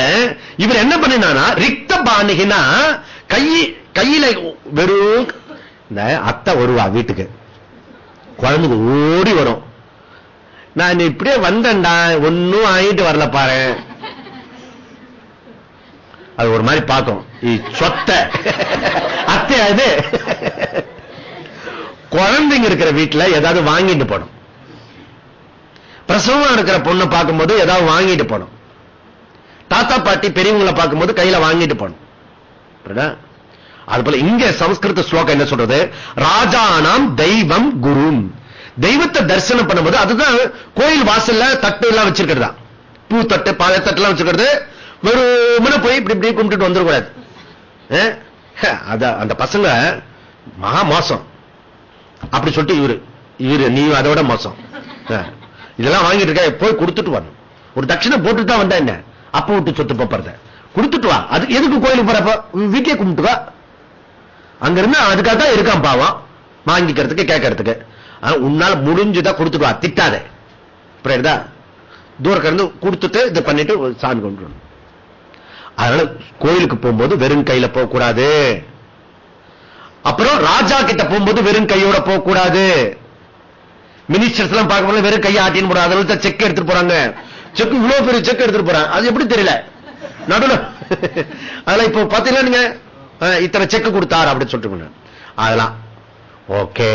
இவர் என்ன பண்ணினா ரிக்த பாணிகினா கை கையில வெறும் இந்த அத்தை வருவா வீட்டுக்கு. குழந்தைங்க ஓடி வரும். நான் இப்படியே வந்தேன்டா ஒன்னும் ஆகிட்டு வரல பாரு. அது ஒரு மாதிரி பார்க்கும். இ சொத்த. அத்தை அது. குழந்தைங்க இருக்கிற வீட்டுல ஏதாவது வாங்கிட்டு போடும் பிரசவம் இருக்கிற பொண்ணை பார்க்கும்போது ஏதாவது வாங்கிட்டு போடும் தாத்தா பாட்டி பெரியவங்களை பார்க்கும்போது கையில வாங்கிட்டு போனோம் அது போல இங்க சமஸ்கிருத ஸ்லோகம் என்ன சொல்றது? ராஜானாம் தெய்வம் குரும். தெய்வத்தை தரிசனம் பண்ணும்போது அதுதான் கோயில் வாசல்ல தட்டு எல்லாம் வச்சிருக்கிறதா? பூ தட்டு பாலை தட்டு எல்லாம் வச்சிருக்கிறது. வெறுமனே போய் இப்படி இப்படி கும்பிட்டுட்டு வந்துடக்கூடாது. அத அந்த பசங்க மகா மோசம். அப்படி சொல்லிட்டு இவரு இவரு நீ அதோட மோசம். இதெல்லாம் வாங்கிட்டு இருக்க போய் கொடுத்துட்டு வரணும் ஒரு தட்சிணை போட்டுட்டு தான் வந்தா என்ன? அப்ப விட்டு சொத்து போறத கொடுத்துட்டு வா. அது எதுக்கு கோயிலுக்கு போறப்ப? உன் கும்பிட்டு வா. அங்க இருந்து அதுக்காக தான் இருக்கான் பாவம். வாங்கிக்கிறதுக்கு கேட்கறதுக்கு. உன்னால முடிஞ்சுதா கொடுத்துட்டு வா. திட்டாதே. புரியுதா? தூரம் இருந்து கொடுத்துட்டு இதை பண்ணிட்டு சாமி கொண்டு வரணும். அதனால கோயிலுக்கு போகும்போது வெறும் கையில போகக்கூடாது. அப்புறம் ராஜா கிட்ட போகும்போது வெறும் கையோட போக கூடாது. மினிஸ்டர்ஸ் எல்லாம் பார்க்கும்போது வெறும் கையை ஆட்டின்னு போறாங்க அதில் செக் எடுத்துட்டு போறாங்க. செக் இவ்வளவு பெரிய செக் எடுத்துட்டு போறாங்க. அது எப்படி தெரியல? நடுல அதெல்லாம் இப்போ பாத்தீங்கன்னா நீங்க அஹ், இத்தனை செக் கொடுத்தாரு அப்படின்னு சொல்லிட்டு அதெல்லாம். ஓகே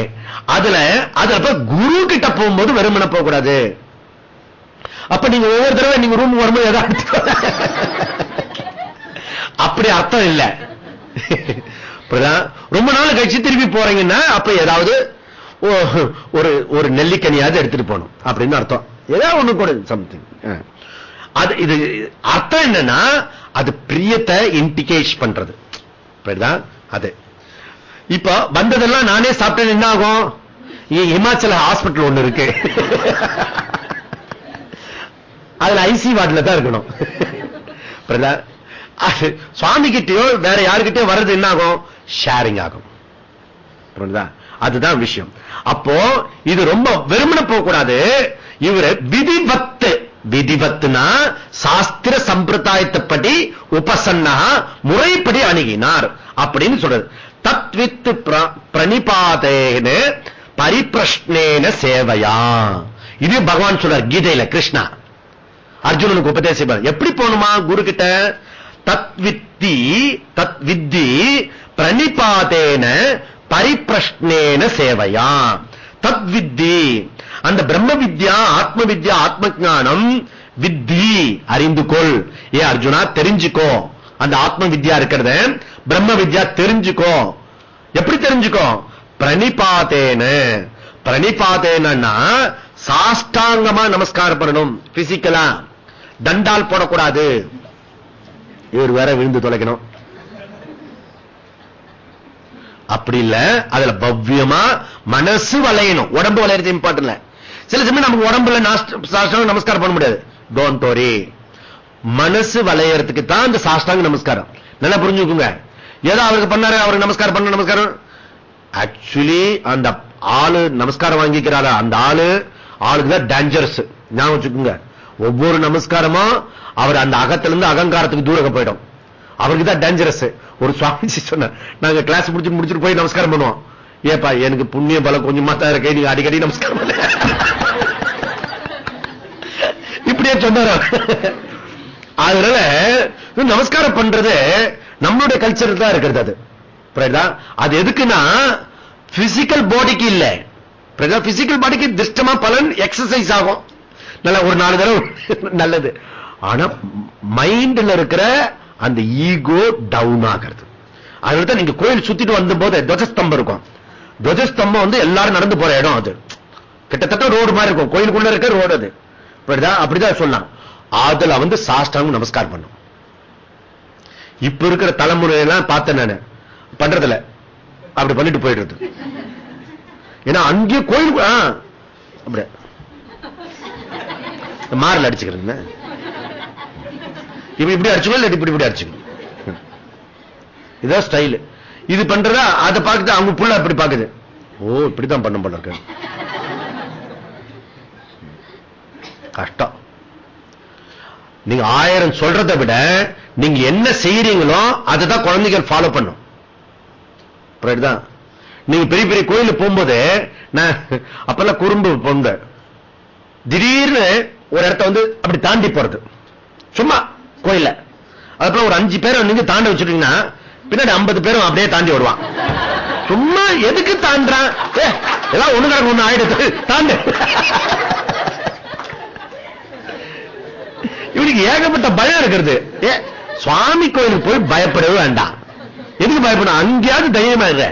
அதுல அதுல குரு கிட்ட போகும்போது வெறுமனை போக கூடாது. அப்ப நீங்க ஒவ்வொரு தடவை நீங்க ரூம் வரும்போது ஏதாவது அப்படி அர்த்தம் இல்ல. புரியுதா? ரொம்ப நாள் கழிச்சு திருப்பி போறீங்கன்னா அப்ப ஏதாவது ஒரு ஒரு நெல்லிக்கனியாவது எடுத்துட்டு போகணும் அப்படின்னு அர்த்தம். ஏதாவது ஒண்ணு கூட சம்திங் அது இது அர்த்தம் என்னன்னா அது பிரியத்தை இன்டிகேஷ் பண்றது. புரியுதா அது. இப்ப வந்ததெல்லாம் நானே சாப்பிட்டேன் என்ன ஆகும்? இமாச்சல ஹாஸ்பிட்டல் ஒண்ணு இருக்கு. அதுல ஐசி வார்டுல தான் இருக்கணும். சுவாமி கிட்டயோ வேற யாருக்கிட்டயோ வர்றது என்ன ஆகும்? ஷேரிங் ஆகும். அதுதான் விஷயம். அப்போ இது ரொம்ப வெறுமன போகக்கூடாது. இவர் இவரு விதிவத்து. விதிவத்துனா சாஸ்திர சம்பிரதாயத்தைப்படி உபசன்னா முறைப்படி அணுகினார். அப்படின்னு சொல்றது. தத்வித்து பிரணிபாதேனு பரிப்பிரஷ்னேன சேவையா. இது பகவான் சொல்றார் கீதையில கிருஷ்ணா. அர்ஜுனனுக்கு உபதேசிப்பார் எப்படி போகணுமா குரு கிட்ட தத்வித்தி தத்வித்தி பிரணிபாதேன பரிப்பிரஷ்னேன சேவையா. தத் வித்தி அந்த பிரம்ம வித்யா ஆத்ம வித்யா ஆத்ம ஞானம் வித்தி. அறிந்து கொள் ஏ அர்ஜுனா தெரிஞ்சுக்கோ. அந்த ஆத்ம வித்யா இருக்கிறத பிரம்ம வித்யா தெரிஞ்சுக்கோ. எப்படி தெரிஞ்சுக்கோ? பிரணிபாதேன. பிரணிபாதேனா சாஷ்டாங்கமா நமஸ்காரம் பண்ணணும் பிசிக்கலா தண்டால் போடக்கூடாது. இவர் வேற விழுந்து தொலைக்கணும். அப்படி இல்ல. அதுல பவ்யமா மனசு வளையணும். உடம்பு வளையறது இம்பார்ட்டன் இல்ல. சில சமயம் நமக்கு உடம்புல நமஸ்காரம் பண்ண முடியாது. டோன்ட் வரி மனசு வளையறதுக்கு தான் இந்த சாஷ்டாங்க நமஸ்காரம். நல்லா புரிஞ்சுக்குங்க. ஏதோ அவருக்கு பண்ணாரு அவருக்கு நமஸ்காரம் பண்ண நமஸ்காரம். ஆக்சுவலி அந்த ஆளு நமஸ்காரம் வாங்கிக்கிறாரா? அந்த ஆளு ஆளுக்கு தான் டேஞ்சரஸ் ஞாபகம் வச்சுக்கோங்க. ஒவ்வொரு நமஸ்காரமும் அவர் அந்த அகத்திலிருந்து அகங்காரத்துக்கு தூரம் போயிடும். அவருக்கு தான் டேஞ்சரஸ் ஒரு சுவாமிஜி சொன்னார் நாங்க கிளாஸ் முடிச்சு முடிச்சுட்டு போய் நமஸ்காரம் பண்ணுவோம். ஏப்பா எனக்கு புண்ணிய பலம் கொஞ்சமா தான் இருக்கு நீங்க அடிக்கடி நமஸ்காரம் பண்ண. இப்படியே சொன்னார்? அதனால நமஸ்காரம் பண்றது நம்மளுடைய கல்ச்சர் தான் இருக்கிறது அது. அது எதுக்குன்னா பிசிக்கல் பாடிக்கு இல்ல. பிசிக்கல் பாடிக்கு திருஷ்டமா பலன் எக்ஸசைஸ் ஆகும். நல்ல ஒரு நாலு தடவை நல்லது. ஆனா மைண்ட்ல இருக்கிற அந்த ஈகோ டவுன் ஆகிறது. அதனால நீங்க கோயில் சுத்திட்டு வந்த போது துவஜஸ்தம்பம் இருக்கும். துவஜஸ்தம்பம் வந்து எல்லாரும் நடந்து போற இடம் அது. கிட்டத்தட்ட ரோடு மாதிரி இருக்கும். கோயிலுக்குள்ள இருக்க ரோடு அது. புரியுதா அப்படிதான் சொல்லலாம் அதுல வந்து சாஷ்டாங்க நமஸ்காரம் பண்ணும். இப்ப இருக்கிற தலைமுறையெல்லாம் பார்த்தேன் நானு. பண்றதில்ல. அப்படி பண்ணிட்டு போயிடுறது. ஏன்னா அங்கேயே கோயிலுக்கு அப்படி மாறல அடிச்சுக்கிறேன் இப்படி இப்படி அடிச்சுக்கோ இல்ல இப்படி இப்படி அடிச்சுக்கோ. இதான் ஸ்டைல் இது பண்றதா அதை பார்க்குது அவங்க புள்ள அப்படி பார்க்குது. ஓ இப்படிதான் பண்ண போல இருக்க. கஷ்டம். நீங்க ஆயிரம் சொல்றதை விட நீங்க என்ன செய்யறீங்களோ அதை தான் குழந்தைகள் ஃபாலோ பண்ணும். புரியுதா நீங்க பெரிய பெரிய கோயிலுக்கு போகும்போது நான் அப்பெல்லாம் குறும்பு பொங்க. திடீர்னு ஒரு இடத்த வந்து அப்படி தாண்டி போறது. சும்மா கோயில்ல. அதுக்கப்புறம் ஒரு அஞ்சு பேரை நீங்க தாண்ட வச்சுட்டீங்கன்னா பின்னாடி ஐம்பது பேரும் அப்படியே தாண்டி வருவான் சும்மா எதுக்கு தாண்டான் ஏ, எல்லாம் ஒண்ணு கிடக்கு ஒண்ணு ஆயிடுது. தாண்டு. இவனுக்கு ஏகப்பட்ட பயம் இருக்கிறது. ஏ, சுவாமி கோயிலுக்கு போய் பயப்படவே வேண்டாம். எதுக்கு பயப்படும் அங்கேயாவது தைரியமா இருக்க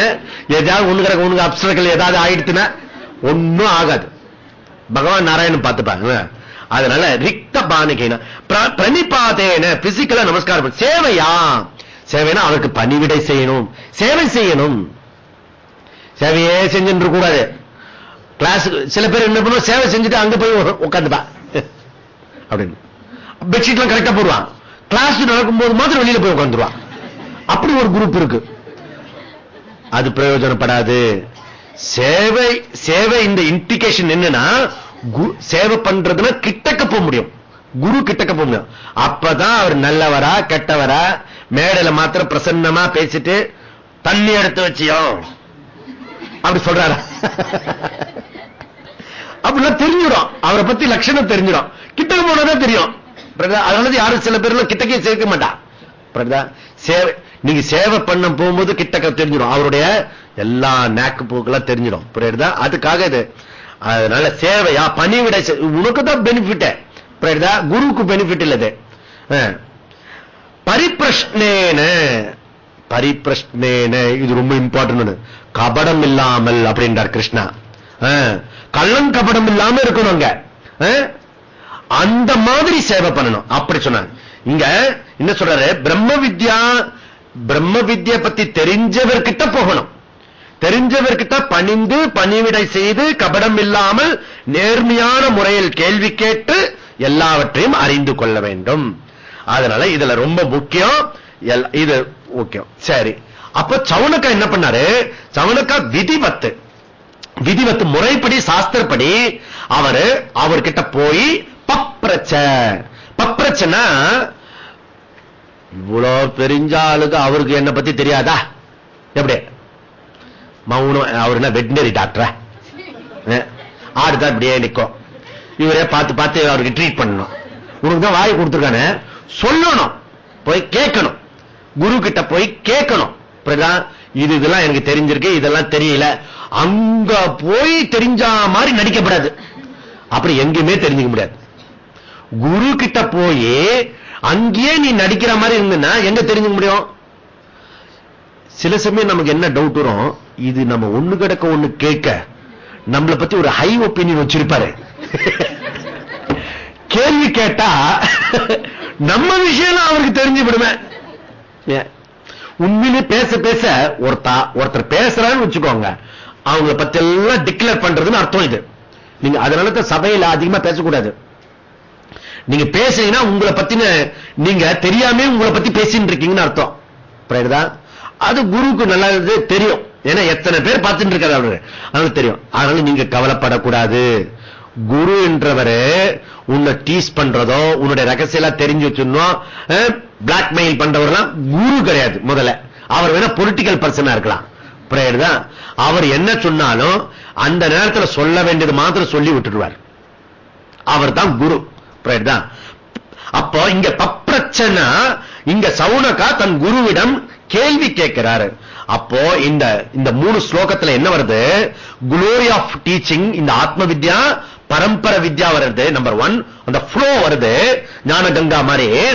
ஏ, ஏதாவது ஒண்ணு கிடக்கு ஒண்ணு அப்சரங்கள் ஏதாவது ஆயிடுச்சுன்னா ஒண்ணும் ஆகாது. பகவான் நாராயணன் பார்த்துப்பாங்க அதனால ரிக்த பானிகைனா பிரணிபாதேன பிசிக்கலா நமஸ்காரம் சேவையா? சேவைனா அவருக்கு பணிவிடை செய்யணும். சேவை செய்யணும். சேவையே செஞ்சுட்டு கூடாது. கிளாஸ் சில பேர் என்ன பண்ணுவோம் சேவை செஞ்சுட்டு அங்க போய் உட்காந்துப்பா அப்படின்னு. பெட்ஷீட்லாம் கரெக்டா போடுவான் கிளாஸ் நடக்கும்போது மாத்திரம் வெளியில போய் உட்காந்துருவான் அப்படி ஒரு குரூப் இருக்கு. அது பிரயோஜனப்படாது. சேவை சேவை இந்த இண்டிகேஷன் என்னன்னா சேவை பண்றதுன்னா கிட்டக்க போக முடியும். குரு கிட்டக்க போக முடியும். அப்பதான் அவர் நல்லவரா கெட்டவரா மேடையில மாத்திரம் பிரசன்னமா பேசிட்டு தண்ணி எடுத்து வச்சியோ அப்படி சொல்றாரா? அப்படிலாம் தெரிஞ்சிடும். அவரை பத்தி லட்சணம் தெரிஞ்சிடும். கிட்டக்க போனதான் தெரியும். அதனால யாரும் சில பேர்ல கிட்டக்கே சேர்க்க மாட்டா. சேவை நீங்க சேவை பண்ண போகும்போது கிட்டக்க தெரிஞ்சிடும். அவருடைய எல்லா நேக்கு போக்கெல்லாம் தெரிஞ்சிடும். புரியுதா? அதுக்காக இது. அதனால சேவையா பணிவிட உனக்கு தான் பெனிஃபிட் குருவுக்கு பெனிஃபிட் இல்லது. பரிப்பிரஷ்னேன. பரிப்பிரஷ்னேன. இது ரொம்ப இம்பார்ட்டன்ட் கபடம் இல்லாமல் அப்படின்றார் கிருஷ்ணா. கள்ளம் கபடம் இல்லாம இருக்கணுங்க ஆ, அந்த மாதிரி சேவை பண்ணணும். அப்படி சொன்னாங்க. இங்க என்ன சொல்றாரு? பிரம்ம வித்யா பிரம்ம வித்யா பத்தி தெரிஞ்சவர்கிட்ட போகணும். தெரிஞ்சவர்கிட்ட பணிந்து பணிவிடை செய்து கபடம் இல்லாமல் நேர்மையான முறையில் கேள்வி கேட்டு எல்லாவற்றையும் அறிந்து கொள்ள வேண்டும். அதனால இதுல ரொம்ப முக்கியம். எல்- இது முக்கியம். சரி. அப்ப சவுனக்கா என்ன பண்ணாரு? சவுனக்கா விதிவத்து. விதிவத்து முறைப்படி சாஸ்திரப்படி அவரு அவர்கிட்ட போய் பப்ரச்ச. பப்ரச்சனா இவ்வளவு பெரிஞ்ச ஆளுக்கு அவருக்கு என்ன பத்தி தெரியாதா? எப்படி? மௌனம் அவர் என்ன வெட்டினரி டாக்டரா ஆடுதான் இப்படியே நிக்கும். இவரே பார்த்து பார்த்து அவருக்கு ட்ரீட் பண்ணணும். உனக்கு தான் வாய் கொடுத்துருக்கானே? சொல்லணும். போய் கேட்கணும். குரு கிட்ட போய் கேட்கணும். இது இதெல்லாம் எனக்கு தெரிஞ்சிருக்கு இதெல்லாம் தெரியல. அங்க போய் தெரிஞ்ச மாதிரி நடிக்கப்படாது. அப்படி எங்கேயுமே தெரிஞ்சுக்க முடியாது. குரு கிட்ட போய் அங்கேயே நீ நடிக்கிற மாதிரி இருந்ததுன்னா எங்க தெரிஞ்சுக்க முடியும்? சில சமயம் நமக்கு என்ன டவுட் வரும்? இது நம்ம ஒண்ணு கிடக்க ஒண்ணு கேட்க. நம்மளை பத்தி ஒரு ஹை ஒப்பீனியன் வச்சிருப்பாரு. கேள்வி கேட்டா நம்ம விஷயம் அவருக்கு தெரிஞ்சு விடுமே உண்மையிலே பேச பேச ஒருத்தா ஒருத்தர் பேசுறான்னு வச்சுக்கோங்க. அவங்கள பத்தி எல்லாம் டிக்ளேர் பண்றதுன்னு அர்த்தம் இது. நீங்க அதனால தான் சபையில அதிகமா பேசக்கூடாது. நீங்க பேசுறீங்கன்னா உங்களை பத்தின நீங்க தெரியாம உங்களை பத்தி பேசிட்டு இருக்கீங்கன்னு அர்த்தம். அது குருவுக்கு நல்லா தெரியும். ஏன்னா எத்தனை பேர் பார்த்துட்டு இருக்காரு அவரு. அதனால தெரியும். அதனால நீங்க கவலைப்படக்கூடாது. குரு என்றவரு உன்னை டீஸ் பண்றதோ உன்னுடைய ரகசியம் தெரிஞ்சு வச்சிருந்தோம் பிளாக்மெயில் பண்றவர்லாம் குரு கிடையாது முதல்ல. அவர் வேணா பொலிட்டிக்கல் பர்சனா இருக்கலாம். பிரேயர் தான். அவர் என்ன சொன்னாலும் அந்த நேரத்துல சொல்ல வேண்டியது மாத்திரம் சொல்லி விட்டுடுவார். அவர் தான் குரு. புரியுதா அப்போ இங்க பப்பிரச்சனா இங்க சவுனகா தன் குருவிடம் கேள்வி கேட்கிறாரு. அப்போ இந்த இந்த மூணு ஸ்லோகத்துல என்ன வருது? குளோரி ஆஃப் டீச்சிங் இந்த ஆத்ம வித்யா பரம்பரை வித்யா வருது நம்பர் ஒன் அந்த ஃப்ளோ வருது ஞான கங்கா மாதிரி.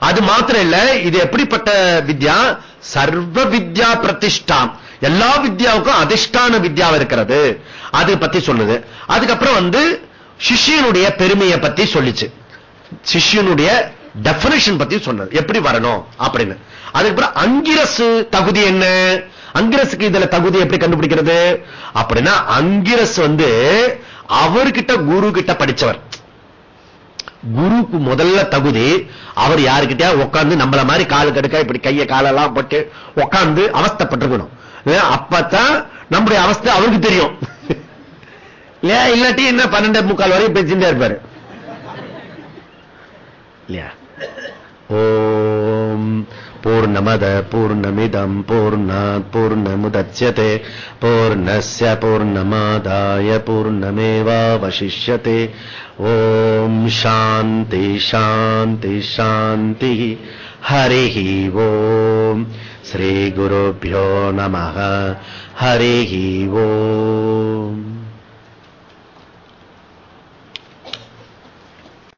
அது மாத்திரம் இல்ல இது எப்படிப்பட்ட வித்யா? சர்வ வித்யா பிரதிஷ்டா. எல்லா வித்யாவுக்கும் அதிஷ்டான வித்யா இருக்கிறது. அது பத்தி சொல்லுது. அதுக்கப்புறம் வந்து சிஷ்யனுடைய பெருமையை பத்தி சொல்லிச்சு. சிஷியனுடைய டெபினேஷன் பத்தி சொன்னது எப்படி வரணும்? அப்படின்னு. அதுக்கப்புறம் அங்கிரசு தகுதி என்ன? அங்கிரசுக்கு இதுல தகுதி எப்படி கண்டுபிடிக்கிறது? அப்படின்னா அங்கிரஸ் வந்து அவர்கிட்ட குரு கிட்ட படிச்சவர். குருக்கு முதல்ல தகுதி அவர் யாருக்கிட்டயா உட்காந்து நம்மள மாதிரி காலு கடுக்க இப்படி கைய காலெல்லாம் போட்டு உட்காந்து அவஸ்தப்பட்டிருக்கணும். ஏன் அப்பதான் நம்முடைய அவஸ்தை அவருக்கு தெரியும். இல்லையா? இல்லாட்டி என்ன பன்னெண்டு முக்கால் வரையும் பேசிட்டே இருப்பாரு. இல்லையா? ॐ पूर्णमद पूर्णमिदम् पूर्णात् पूर्णमुदच्यते पूर्णस्य पूर्णमादाय पूर्णमेवावशिष्यते ॐ शान्ति शान्ति शान्तिः हरिः ॐ श्रीगुरुभ्यो नमः हरिः ॐ